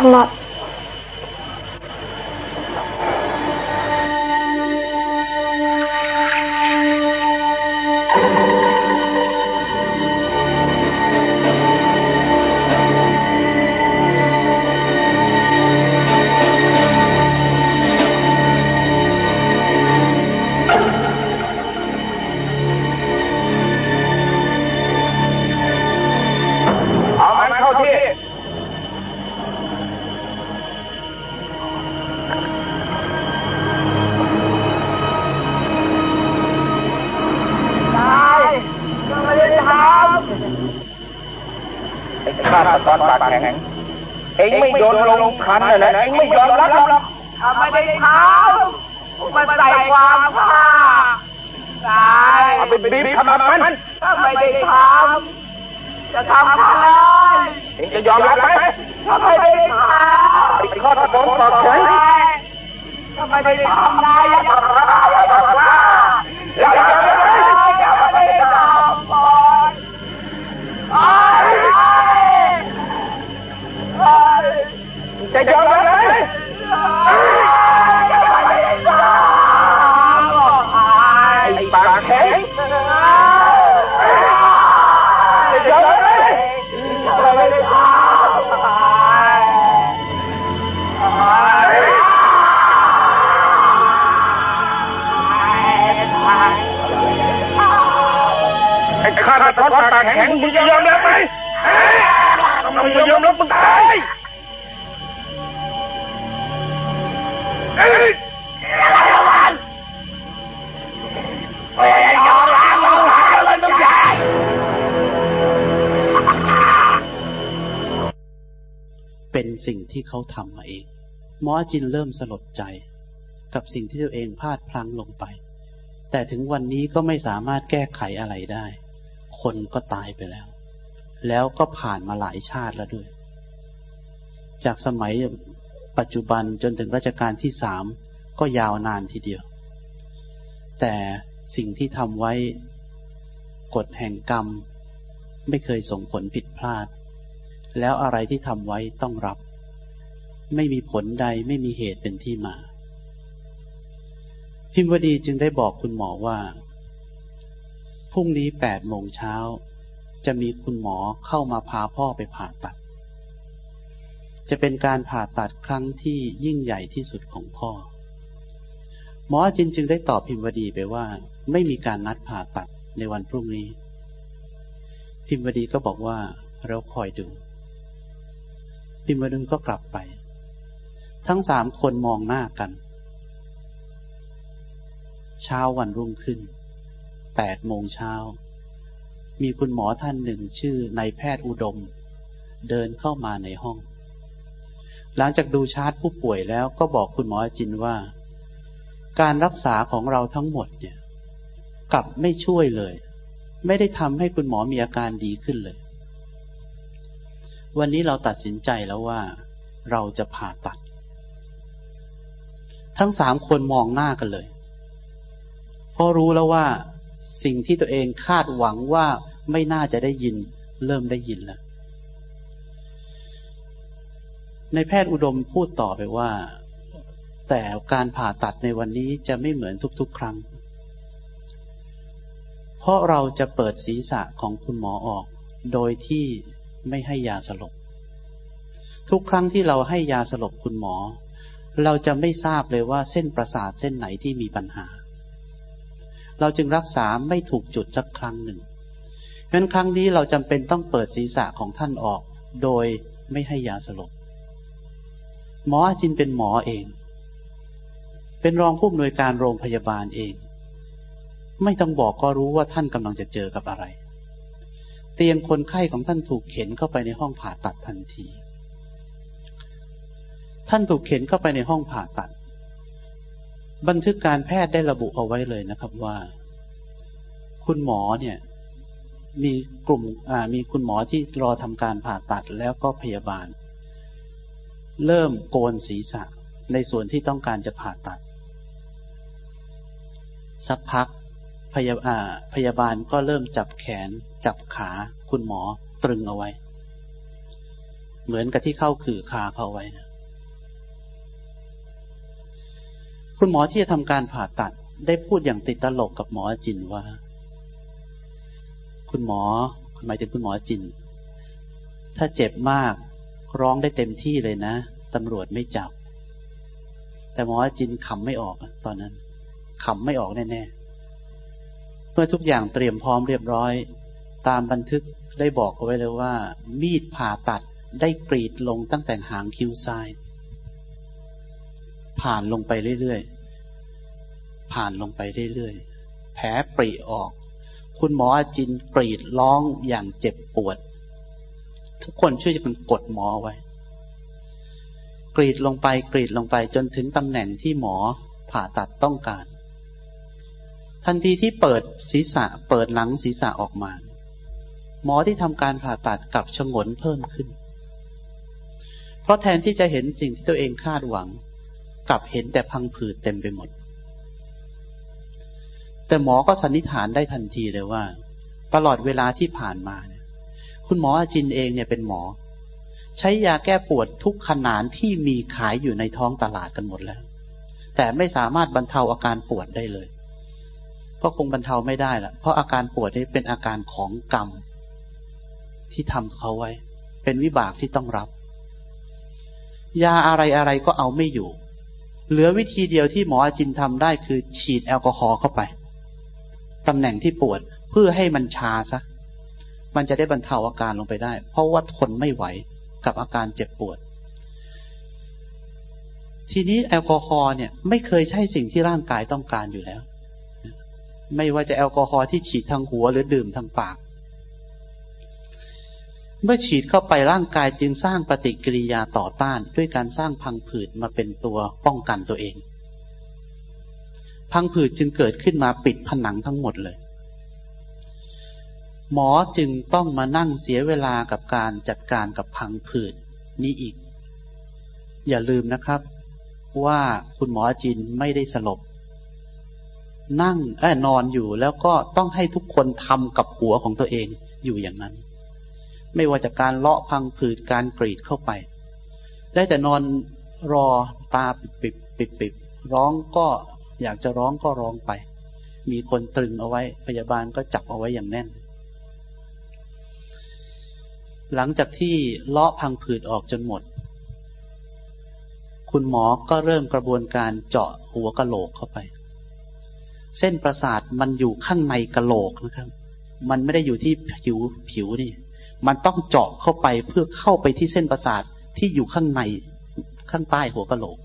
เป็นสิ่งที่เขาทำมาเอง หมอจินเริ่มสลดใจ กับสิ่งที่ตัวเองพลาดพลั้งลงไป แต่ถึงวันนี้ก็ไม่สามารถแก้ไขอะไรได้ คนก็ตายไปแล้ว แล้วก็ผ่านมาหลายชาติแล้วด้วย จากสมัยปัจจุบันจนถึงรัชกาลที่สามก็ยาวนานทีเดียว แต่สิ่งที่ทำไว้กฎแห่งกรรม ไม่เคยส่งผลผิดพลาด แล้วอะไรที่ทำไว้ต้องรับ ไม่มีผลใดไม่มีเหตุเป็นที่มา พิมพ์วดีจึงได้บอกคุณหมอว่า พรุ่งนี้แปดโมงเช้า จะมีคุณหมอเข้ามาพาพ่อไปผ่าตัด จะเป็นการผ่าตัดครั้งที่ยิ่งใหญ่ที่สุดของพ่อ หมอจินจึงได้ตอบพิมพ์วดีไปว่า ไม่มีการนัดผ่าตัดในวันพรุ่งนี้พิมพ์วดีก็บอกว่าเราคอยดู พิมพ์วดีก็กลับไป ทั้งสามคนมองหน้ากัน เช้าวันรุ่งขึ้นแปดโมงเช้า มีคุณหมอท่านหนึ่งชื่อนายแพทย์อุดม เดินเข้ามาในห้อง หลังจากดูชาร์ตผู้ป่วยแล้วก็บอกคุณหมอจินว่า การรักษาของเราทั้งหมดเนี่ย กลับไม่ช่วยเลย ไม่ได้ทำให้คุณหมอมีอาการดีขึ้นเลย วันนี้เราตัดสินใจแล้วว่า เราจะผ่าตัด ทั้งสามคนมองหน้ากันเลย เพราะรู้แล้วว่าสิ่งที่ตัวเองคาดหวังว่าไม่น่าจะได้ยิน เริ่มได้ยินแล้ว ในแพทย์อุดมพูดต่อไปว่า แต่การผ่าตัดในวันนี้จะไม่เหมือนทุกๆ ครั้ง เพราะเราจะเปิดศีรษะของคุณหมอออก โดยที่ ไม่ให้ยาสลบ ทุกครั้งที่เราให้ยาสลบคุณหมอ เราจะไม่ทราบเลยว่าเส้นประสาทเส้นไหนที่มีปัญหา เราจึงรักษาไม่ถูกจุดสักครั้งหนึ่งเพราะนั้นครั้งนี้เราจำเป็นต้องเปิดศีรษะของท่านออก โดยไม่ให้ยาสลบ หมออาจินเป็นหมอเอง เป็นรองผู้อำนวยการโรงพยาบาลเอง ไม่ต้องบอกก็รู้ว่าท่านกำลังจะเจอกับอะไร เตียงคนไข้ของท่านถูกเข็นเข้าไปในห้องผ่าตัดทันที ท่านถูกเข็นเข้าไปในห้องผ่าตัด บันทึกการแพทย์ได้ระบุเอาไว้เลยนะครับว่า คุณหมอเนี่ย มีกลุ่มมีคุณหมอที่รอทำการผ่าตัดแล้วก็พยาบาล เริ่มโกนศีรษะในส่วนที่ต้องการจะผ่าตัด สักพักพยาพยาบาลก็เริ่มจับแขน จับขาคุณหมอตรึงเอาไว้ เหมือนกับที่เข้าขื่อคาเขาไว้นะคุณหมอที่จะทำการผ่าตัดได้พูดอย่างติดตลกกับหมอจินว่า คุณหมอหมายถึงคุณหมอจิน ถ้าเจ็บมากร้องได้เต็มที่เลยนะตำรวจไม่จับ แต่หมอจินขำไม่ออกตอนนั้นขำไม่ออกแน่ๆเมื่อทุกอย่างเตรียมพร้อมเรียบร้อย ตามบันทึกได้บอกเอาไว้เลยว่า มีดผ่าตัดได้กรีดลงตั้งแต่หางคิ้วซ้าย ผ่านลงไปเรื่อยๆ ผ่านลงไปเรื่อยๆ แผลปริออก คุณหมออาจินกรีดร้องอย่างเจ็บปวด ทุกคนช่วยจะเป็นกดหมอไว้ กรีดลงไปกรีดลงไปจนถึงตำแหน่งที่หมอผ่าตัดต้องการ ทันทีที่เปิดศีรษะเปิดหลังศีรษะออกมา หมอที่ทำการผ่าตัดกับชงนเพิ่มขึ้น เพราะแทนที่จะเห็นสิ่งที่ตัวเองคาดหวัง กลับเห็นแต่พังผืดเต็มไปหมด แต่หมอก็สันนิษฐานได้ทันทีเลยว่า ตลอดเวลาที่ผ่านมาเนี่ยคุณหมออาจินเองเนี่ยเป็นหมอ ใช้ยาแก้ปวดทุกขนานที่มีขายอยู่ในท้องตลาดกันหมดแล้ว แต่ไม่สามารถบรรเทาอาการปวดได้เลยก็คงบรรเทาไม่ได้ละเพราะอาการปวดนี้เป็นอาการของกรรม ที่ทำเขาไว้ เป็นวิบากที่ต้องรับ ยาอะไรอะไรก็เอาไม่อยู่ เหลือวิธีเดียวที่หมออาจินทำได้คือ ฉีดแอลกอฮอล์เข้าไปตำแหน่งที่ปวดเพื่อให้มันชาซะ มันจะได้บรรเทาอาการลงไปได้ เพราะว่าทนไม่ไหวกับอาการเจ็บปวด ทีนี้แอลกอฮอล์เนี่ย ไม่เคยใช่สิ่งที่ร่างกายต้องการอยู่แล้ว ไม่ว่าจะแอลกอฮอล์ที่ฉีดทางหัวหรือดื่มทางปาก เมื่อฉีดเข้าไปร่างกายจึงสร้างปฏิกิริยาต่อต้าน ด้วยการสร้างพังผืดมาเป็นตัวป้องกันตัวเอง พังผืดจึงเกิดขึ้นมาปิดผนังทั้งหมดเลย หมอจึงต้องมานั่งเสียเวลากับการจัดการกับพังผืดนี้อีก อย่าลืมนะครับ ว่าคุณหมอจินไม่ได้สลบ นั่งแอนอนอยู่แล้วก็ต้องให้ทุกคนทำกับหัวของตัวเองอยู่อย่างนั้น ไม่ว่าจากการเลาะพังผืดการกรีดเข้าไป ได้แต่นอนรอตาปิดปิดปิดปิดร้องก็อยากจะร้องก็ร้องไป มีคนตรึงเอาไว้ พยาบาลก็จับเอาไว้อย่างแน่น หลังจากที่เลาะพังผืดออกจนหมด คุณหมอก็เริ่มกระบวนการเจาะหัวกะโหลกเข้าไป เส้นประสาทมันอยู่ข้างในกะโหลกนะครับ มันไม่ได้อยู่ที่ผิวผิวนี่ มันต้องเจาะเข้าไปเพื่อเข้าไปที่เส้นประสาทที่อยู่ข้างในข้างใต้หัวกะโหลก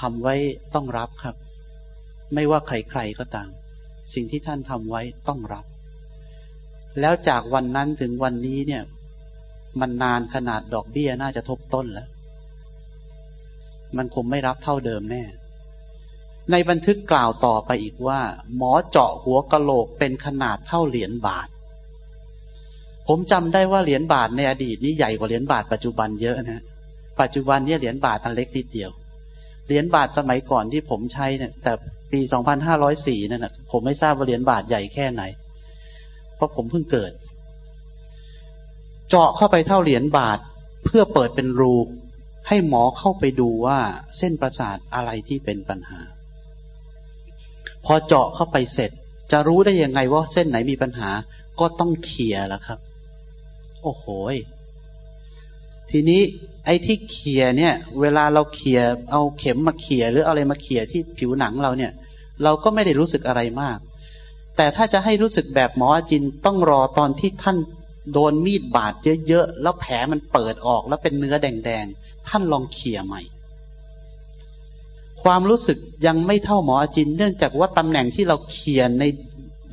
ทำไว้ต้องรับครับ ไม่ว่าใครๆก็ตาม สิ่งที่ท่านทำไว้ต้องรับ แล้วจากวันนั้นถึงวันนี้เนี่ย มันนานขนาดดอกเบี้ยน่าจะทบต้นแล้ว มันคงไม่รับเท่าเดิมแน่ ในบันทึกกล่าวต่อไปอีกว่า หมอเจาะหัวกะโหลกเป็นขนาดเท่าเหรียญบาท ผมจำได้ว่าเหรียญบาทในอดีตนี้ใหญ่กว่าเหรียญบาทปัจจุบันเยอะนะ ปัจจุบันเนี่ยเหรียญบาทอันเล็กนิดเดียว เหรียญบาทสมัยก่อนที่ผมใช้เนี่ย แต่ปี 2504 นั่นนะผมไม่ทราบว่าเหรียญบาทใหญ่แค่ไหน เพราะผมเพิ่งเกิด เจาะเข้าไปเท่าเหรียญบาทเพื่อเปิดเป็นรูให้หมอเข้าไปดูว่าเส้นประสาทอะไรที่เป็นปัญหา พอเจาะเข้าไปเสร็จ จะรู้ได้ยังไงว่าเส้นไหนมีปัญหาก็ต้องเขี่ยแล้วครับ โอ้โหทีนี้ไอ้ที่เขี่ยเนี่ย เวลาเราเขี่ยเอาเข็มมาเขี่ยหรืออะไรมาเขี่ยที่ผิวหนังเราเนี่ย เราก็ไม่ได้รู้สึกอะไรมาก แต่ถ้าจะให้รู้สึกแบบหมอจินต้องรอตอนที่ท่านโดนมีดบาดเยอะๆแล้วแผลมันเปิดออกแล้วเป็นเนื้อแดงๆท่านลองเขี่ยใหม่ ความรู้สึกยังไม่เท่าหมอจินเนื่องจากว่าตำแหน่งที่เราเขี่ยใน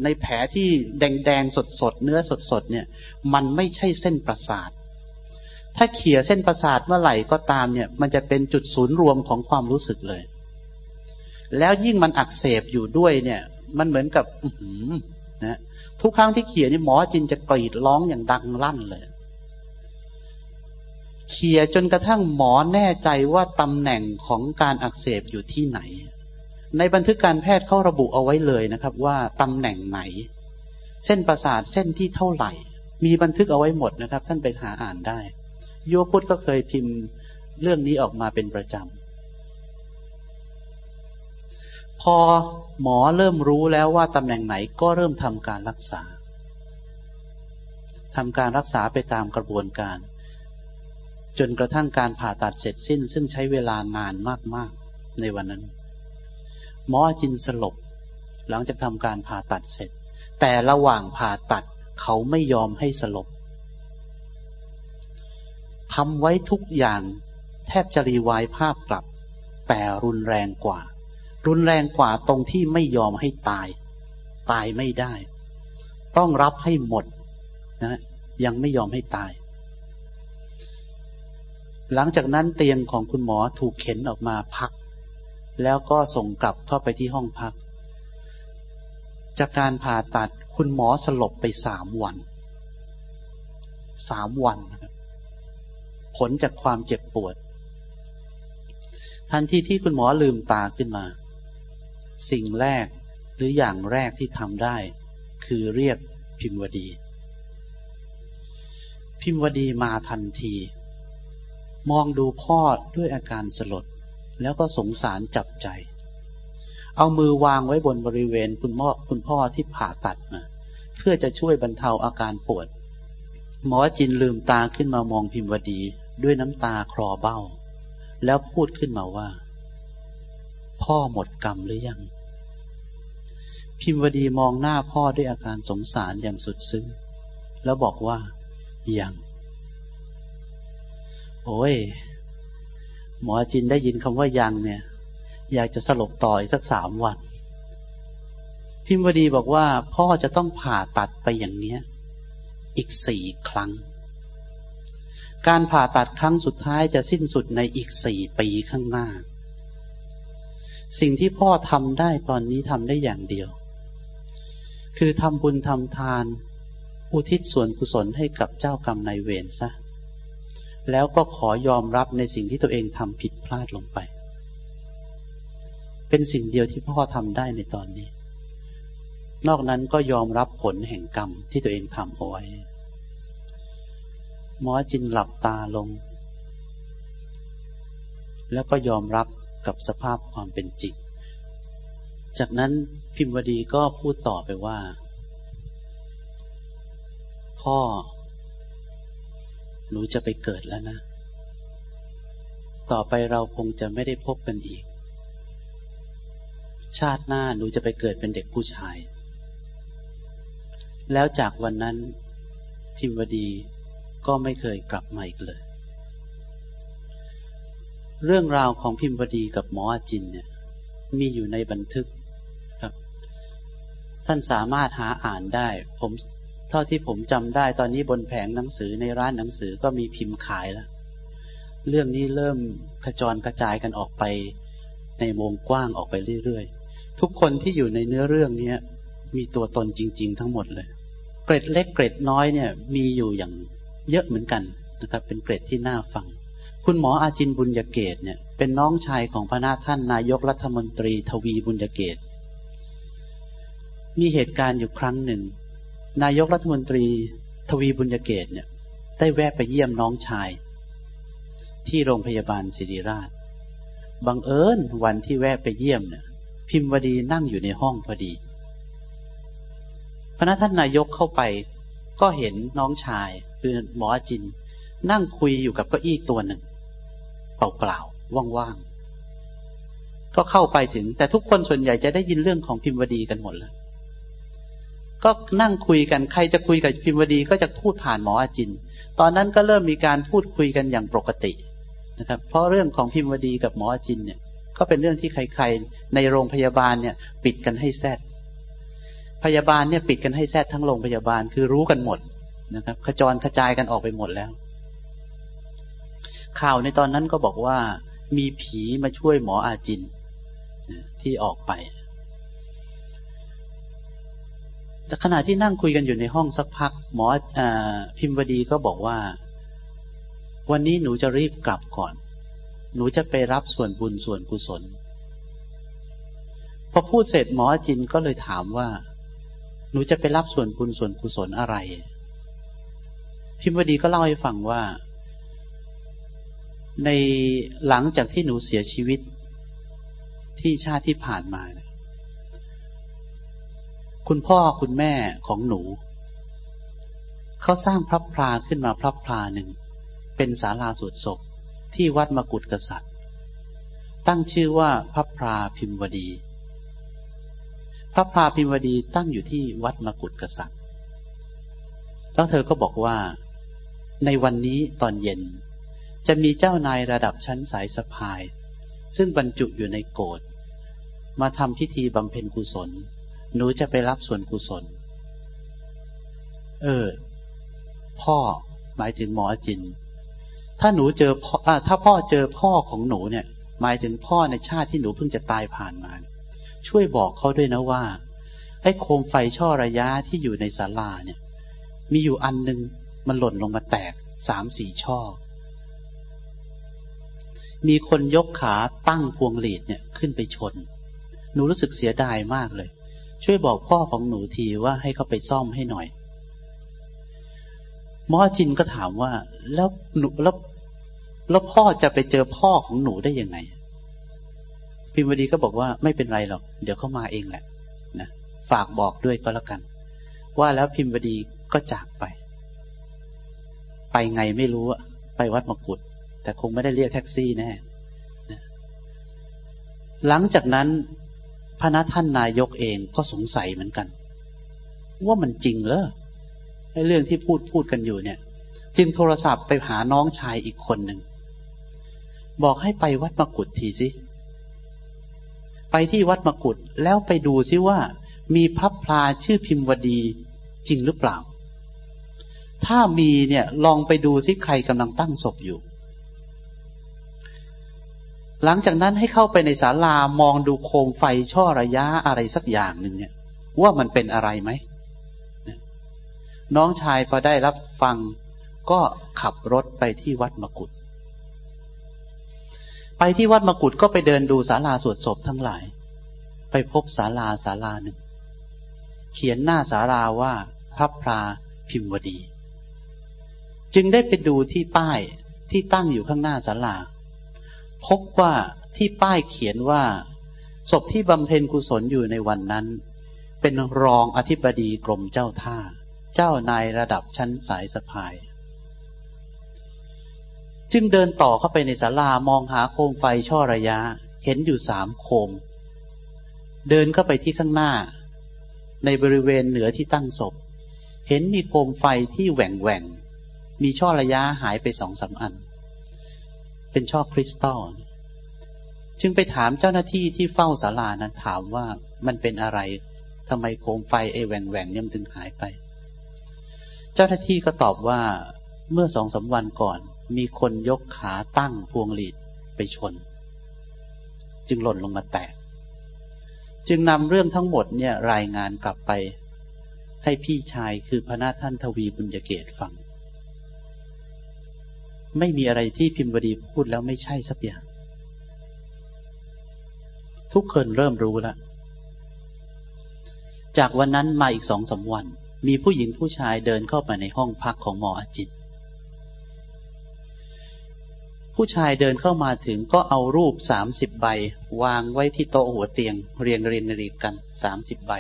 ในแผลที่แดงๆสดๆเนื้อสดๆเนี่ย มันไม่ใช่เส้นประสาท ถ้าเขี่ยเส้นประสาทเมื่อไหร่ก็ตามเนี่ย มันจะเป็นจุดศูนย์รวมของความรู้สึกเลย แล้วยิ่งมันอักเสบอยู่ด้วยเนี่ย มันเหมือนกับนะทุกครั้งที่เขี่ยนี่หมอจินจะกรีดร้องอย่างดังลั่นเลยเขี่ยจนกระทั่งหมอแน่ใจว่าตำแหน่งของการอักเสบอยู่ที่ไหน ในบันทึกการแพทย์เขาระบุเอาไว้เลยนะครับ ว่าตำแหน่งไหน เส้นประสาทเส้นที่เท่าไหร่ มีบันทึกเอาไว้หมดนะครับ ท่านไปหาอ่านได้ โยพุทธก็เคยพิมพ์เรื่องนี้ออกมาเป็นประจำพอหมอเริ่มรู้แล้วว่าตำแหน่งไหนก็เริ่มทำการรักษาทำการรักษาไปตามกระบวนการ จนกระทั่งการผ่าตัดเสร็จสิ้น ซึ่งใช้เวลานานมาก ๆ ในวันนั้น หมอจินสลบ หลังจากทำการผ่าตัดเสร็จ แต่ระหว่างผ่าตัดเขาไม่ยอมให้สลบทำไว้ทุกอย่างแทบจะรีวายภาพกลับ แต่รุนแรงกว่า รุนแรงกว่าตรงที่ไม่ยอมให้ตาย ตายไม่ได้ ต้องรับให้หมดนะยังไม่ยอมให้ตาย หลังจากนั้นเตียงของคุณหมอถูกเข็นออกมาพัก แล้วก็ส่งกลับเข้าไปที่ห้องพัก จากการผ่าตัดคุณหมอสลบไปสามวันสามวันนะครับผลจากความเจ็บปวด ทันทีที่คุณหมอลืมตาขึ้นมา สิ่งแรกหรืออย่างแรกที่ทำได้ คือเรียกพิมวดี พิมวดีมาทันที มองดูพ่อด้วยอาการสลด แล้วก็สงสารจับใจ เอามือวางไว้บนบริเวณคุณพ่อคุณพ่อที่ผ่าตัดมา เพื่อจะช่วยบรรเทาอาการปวด หมอจินลืมตาขึ้นมามองพิมวดีด้วยน้ำตาคลอเบ้า แล้วพูดขึ้นมาว่า พ่อหมดกรรมหรือยัง พิมพ์วดีมองหน้าพ่อด้วยอาการสงสารอย่างสุดซึ้ง แล้วบอกว่ายังโอ้ย หมอจินได้ยินคำว่ายังเนี่ย อยากจะสลบต่ออีกสักสามวัน พิมพ์วดีบอกว่า พ่อจะต้องผ่าตัดไปอย่างเนี้ย อีกสี่ครั้ง การผ่าตัดครั้งสุดท้ายจะสิ้นสุดในอีกสี่ปีข้างหน้า สิ่งที่พ่อทำได้ตอนนี้ทำได้อย่างเดียว คือทำบุญทำทาน อุทิศส่วนกุศลให้กับเจ้ากรรมนายเวรซะ แล้วก็ขอยอมรับในสิ่งที่ตัวเองทำผิดพลาดลงไป เป็นสิ่งเดียวที่พ่อทำได้ในตอนนี้ นอกนั้นก็ยอมรับผลแห่งกรรมที่ตัวเองทำเอาไว้ หมอจินหลับตาลง แล้วก็ยอมรับกับสภาพความเป็นจริง จากนั้นพิมพ์วดีก็พูดต่อไปว่า พ่อ หนูจะไปเกิดแล้วนะ ต่อไปเราคงจะไม่ได้พบกันอีก ชาติหน้าหนูจะไปเกิดเป็นเด็กผู้ชาย แล้วจากวันนั้นพิมวดีก็ไม่เคยกลับมาอีกเลย เรื่องราวของพิมวดีกับหมออาจินเนี่ย มีอยู่ในบันทึกครับท่านสามารถหาอ่านได้ ผม เท่าที่ผมจำได้ตอนนี้บนแผงหนังสือในร้านหนังสือก็มีพิมพ์ขายแล้ว เรื่องนี้เริ่มขจรกระจายกันออกไป ในวงกว้างออกไปเรื่อยๆ ทุกคนที่อยู่ในเนื้อเรื่องนี้มีตัวตนจริง ๆ ทั้งหมดเลย เกร็ดเล็กเกร็ดน้อยเนี่ยมีอยู่อย่างเยอะเหมือนกันนะครับ เป็นเกร็ดที่น่าฟัง คุณหมออาจินบุญยเกตเนี่ยเป็นน้องชายของพระนาท่านนายกรัฐมนตรีทวีบุญยเกตมีเหตุการณ์อยู่ครั้งหนึ่ง นายกรัฐมนตรีทวีบุญญเกตเนี่ย ได้แวะไปเยี่ยมน้องชาย ที่โรงพยาบาลศิริราช บังเอิญวันที่แวะไปเยี่ยมเนี่ยพิมพ์วดีนั่งอยู่ในห้องพอดีพระท่านนายกเข้าไปก็เห็นน้องชายคือหมอจิน นั่งคุยอยู่กับเก้าอี้ตัวหนึ่ง เปล่าๆว่างๆก็เข้าไปถึง แต่ทุกคนส่วนใหญ่จะได้ยินเรื่องของพิมพ์วดีกันหมดแล้ว ก็นั่งคุยกันใครจะคุยกับพิมวดีก็จะพูดผ่านหมออาจิน ตอนนั้นก็เริ่มมีการพูดคุยกันอย่างปกตินะครับ เพราะเรื่องของพิมวดีกับหมออาจินเนี่ยก็เป็นเรื่องที่ใครๆในโรงพยาบาลเนี่ยปิดกันให้แซดพยาบาลเนี่ยปิดกันให้แซดทั้งโรงพยาบาลคือรู้กันหมดนะครับ ขจรกระจายกันออกไปหมดแล้ว ข่าวในตอนนั้นก็บอกว่ามีผีมาช่วยหมออาจินที่ออกไป แต่ขณะที่นั่งคุยกันอยู่ในห้องสักพัก หมออพิมพ์วดีก็บอกว่า วันนี้หนูจะรีบกลับก่อน หนูจะไปรับส่วนบุญส่วนกุศล พอพูดเสร็จหมอจินก็เลยถามว่า หนูจะไปรับส่วนบุญส่วนกุศลอะไร พิมพ์วดีก็เล่าให้ฟังว่า ในหลังจากที่หนูเสียชีวิตที่ชาติที่ผ่านมานะ คุณพ่อคุณแม่ของหนู เขาสร้างพระพลาขึ้นมาพระพลาหนึ่ง เป็นศาลาสวดศพที่วัดมกุฎกษัตริย์ ตั้งชื่อว่าพระพลาพิมวดี พระพลาพิมวดีตั้งอยู่ที่วัดมกุฎกษัตริย์ แล้วเธอก็บอกว่า ในวันนี้ตอนเย็น จะมีเจ้านายระดับชั้นสายสะพาย ซึ่งบรรจุอยู่ในโกรดมาทำพิธีบำเพ็ญกุศล หนูจะไปรับส่วนกุศล เออ พ่อหมายถึงหมอจิน ถ้าหนูเจอพ่อถ้าพ่อเจอพ่อของหนูเนี่ย หมายถึงพ่อในชาติที่หนูเพิ่งจะตายผ่านมา ช่วยบอกเขาด้วยนะว่า ไอ้โคมไฟช่อระยะที่อยู่ในศาลาเนี่ย มีอยู่อันหนึ่งมันหล่นลงมาแตกสามสี่ช่อ มีคนยกขาตั้งพวงหลีดเนี่ยขึ้นไปชน หนูรู้สึกเสียดายมากเลย ช่วยบอกพ่อของหนูทีว่าให้เขาไปซ่อมให้หน่อยหมอจินก็ถามว่า แล้วหนูแล้วแล้วพ่อจะไปเจอพ่อของหนูได้ยังไง พิมพ์วดีก็บอกว่าไม่เป็นไรหรอก เดี๋ยวเขามาเองแหละนะฝากบอกด้วยก็แล้วกัน ว่าแล้วพิมพ์วดีก็จากไป ไปไงไม่รู้อะไปวัดมกุฎแต่คงไม่ได้เรียกแท็กซี่แน่นะหลังจากนั้น พระนะท่านนายกเองก็สงสัยเหมือนกัน ว่ามันจริงเหรอไอ้เรื่องที่พูดพูดกันอยู่เนี่ย จึงโทรศัพท์ไปหาน้องชายอีกคนหนึ่ง บอกให้ไปวัดมกุฏทีสิไปที่วัดมกุฏแล้วไปดูซิว่า มีพระพลาชื่อพิมพ์วดีจริงหรือเปล่า ถ้ามีเนี่ยลองไปดูซิใครกำลังตั้งศพอยู่ หลังจากนั้นให้เข้าไปในศาลามองดูโคมไฟช่อระยะอะไรสักอย่างหนึ่งเนี่ย ว่ามันเป็นอะไรไหม น้องชายพอได้รับฟังก็ขับรถไปที่วัดมกุฏไปที่วัดมกุฏก็ไปเดินดูศาลาสวดศพทั้งหลาย ไปพบศาลาศาลาหนึ่ง เขียนหน้าศาลาว่าพระพราพิมวดี จึงได้ไปดูที่ป้ายที่ตั้งอยู่ข้างหน้าศาลา พบว่าที่ป้ายเขียนว่า ศพที่บำเพ็ญกุศลอยู่ในวันนั้น เป็นรองอธิบดีกรมเจ้าท่า เจ้านายระดับชั้นสายสะพาย จึงเดินต่อเข้าไปในศาลามองหาโคมไฟช่อระยะ เห็นอยู่สามโคม เดินเข้าไปที่ข้างหน้า ในบริเวณเหนือที่ตั้งศพ เห็นมีโคมไฟที่แหว่งแหว่งมีช่อระยะหายไปสองสาอัน เป็นช่อคริสตัลจึงไปถามเจ้าหน้าที่ที่เฝ้าศาลานั้นถามว่ามันเป็นอะไรทำไมโคมไฟไอแหว่งแหว่งเนี่ยมันถึงหายไป เจ้าหน้าที่ก็ตอบว่าเมื่อสองสาวันก่อน มีคนยกขาตั้งพวงหลีดไปชน จึงหล่นลงมาแตก จึงนำเรื่องทั้งหมดเนี่ยรายงานกลับไป ให้พี่ชายคือพระนาท่านทวีบุญเกตฟัง ไม่มีอะไรที่พิมพ์วดีพูดแล้วไม่ใช่สักอย่าง ทุกคนเริ่มรู้แล้วจากวันนั้นมาอีกสองสาวัน มีผู้หญิงผู้ชายเดินเข้ามาในห้องพักของหมออาจิต ผู้ชายเดินเข้ามาถึงก็เอารูปสามสิบใบ วางไว้ที่โต๊ะหัวเตียง เรียงเรียนรีกันสามสิบใบ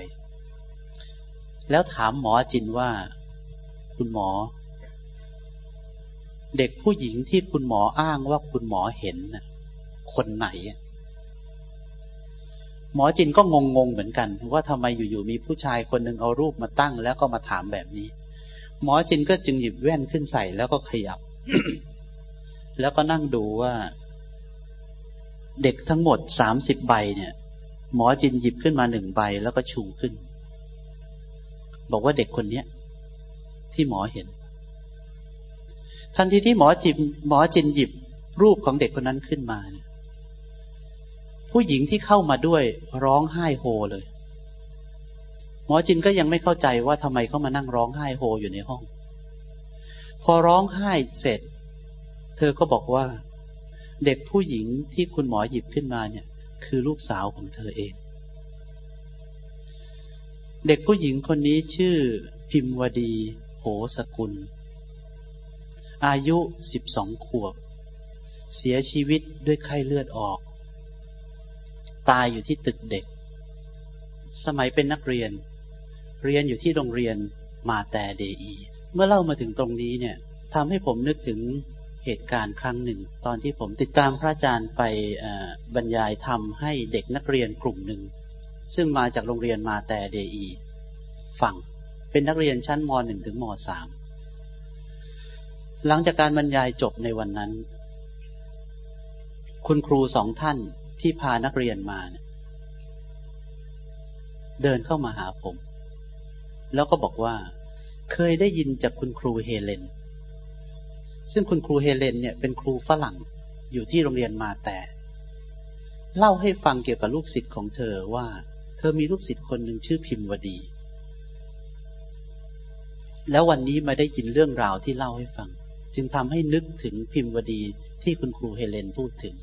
แล้วถามหมออาจินว่า คุณหมอ เด็กผู้หญิงที่คุณหมออ้างว่าคุณหมอเห็นคนไหน หมอจินก็งงงเหมือนกัน ว่าทำไมอยู่ๆมีผู้ชายคนหนึ่งเอารูปมาตั้ง แล้วก็มาถามแบบนี้ หมอจินก็จึงหยิบแว่นขึ้นใส่แล้วก็ขยับ แล้วก็นั่งดูว่า เด็กทั้งหมดสามสิบใบเนี่ย หมอจินหยิบขึ้นมาหนึ่งใบแล้วก็ชูขึ้น บอกว่าเด็กคนนี้ที่หมอเห็น ทันทีที่หมอจินหมอจินหยิบรูปของเด็กคนนั้นขึ้นมาเนี่ยผู้หญิงที่เข้ามาด้วยร้องไห้โฮเลย หมอจินก็ยังไม่เข้าใจว่าทำไมเขามานั่งร้องไห้โฮอยู่ในห้อง พอร้องไห้เสร็จ เธอก็บอกว่า เด็กผู้หญิงที่คุณหมอหยิบขึ้นมาเนี่ย คือลูกสาวของเธอเอง เด็กผู้หญิงคนนี้ชื่อพิมวดี โหสกุล อายุสิบสองขวบ เสียชีวิตด้วยไข้เลือดออก ตายอยู่ที่ตึกเด็ก สมัยเป็นนักเรียน เรียนอยู่ที่โรงเรียนมาแต่เดอี เมื่อเล่ามาถึงตรงนี้เนี่ยทำให้ผมนึกถึงเหตุการณ์ครั้งหนึ่ง ตอนที่ผมติดตามพระอาจารย์ไปบรรยายทำให้เด็กนักเรียนกลุ่มหนึ่ง ซึ่งมาจากโรงเรียนมาแต่เดอีฟังเป็นนักเรียนชั้นม .1 ถึงม .3 หลังจากการบรรยายจบในวันนั้น คุณครูสองท่านที่พานักเรียนมาเนี่ยเดินเข้ามาหาผม แล้วก็บอกว่า เคยได้ยินจากคุณครูเฮเลน ซึ่งคุณครูเฮเลนเนี่ยเป็นครูฝรั่งอยู่ที่โรงเรียนมาแต่ เล่าให้ฟังเกี่ยวกับลูกศิษย์ของเธอว่า เธอมีลูกศิษย์คนหนึ่งชื่อพิมวดี แล้ววันนี้มาได้ยินเรื่องราวที่เล่าให้ฟัง จึงทำให้นึกถึงพิมพ์วดีที่คุณครูเฮเลนพูดถึง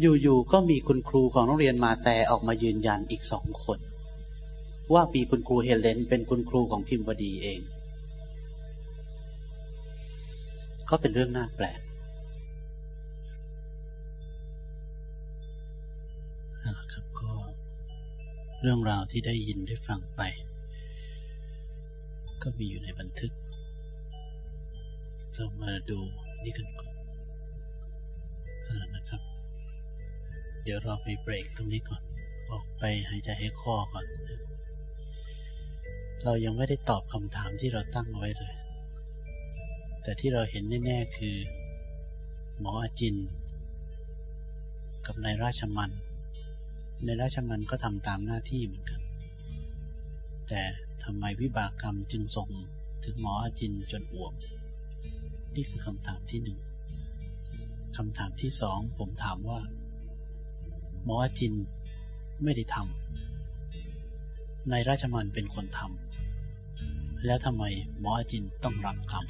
อยู่ๆก็มีคุณครูของโรงเรียนมาแต่ออกมายืนยันอีกสองคน ว่าปีคุณครูเฮเลนเป็นคุณครูของพิมพ์วดีเอง ก็เป็นเรื่องน่าแปลกนะครับก็เรื่องราวที่ได้ยินได้ฟังไป ก็มีอยู่ในบันทึก เรามาดูนี่กันก่อนนะครับ เดี๋ยวเราไปเบรกตรงนี้ก่อน ออกไปหายใจให้คอก่อน เรายังไม่ได้ตอบคำถามที่เราตั้งไว้เลย แต่ที่เราเห็นแน่ๆคือ หมออาจิน กับนายราชมัน ในราชมันก็ทำตามหน้าที่เหมือนกัน แต่ทำไมวิบากกรรมจึงส่งถึงหมออาจินจนอ่วม นี่คือคำถามที่หนึ่งคำถามที่สองผมถามว่า หมออาจินไม่ได้ทำในราชมันเป็นคนทำแล้วทำไมหมออาจินต้องรับกรรม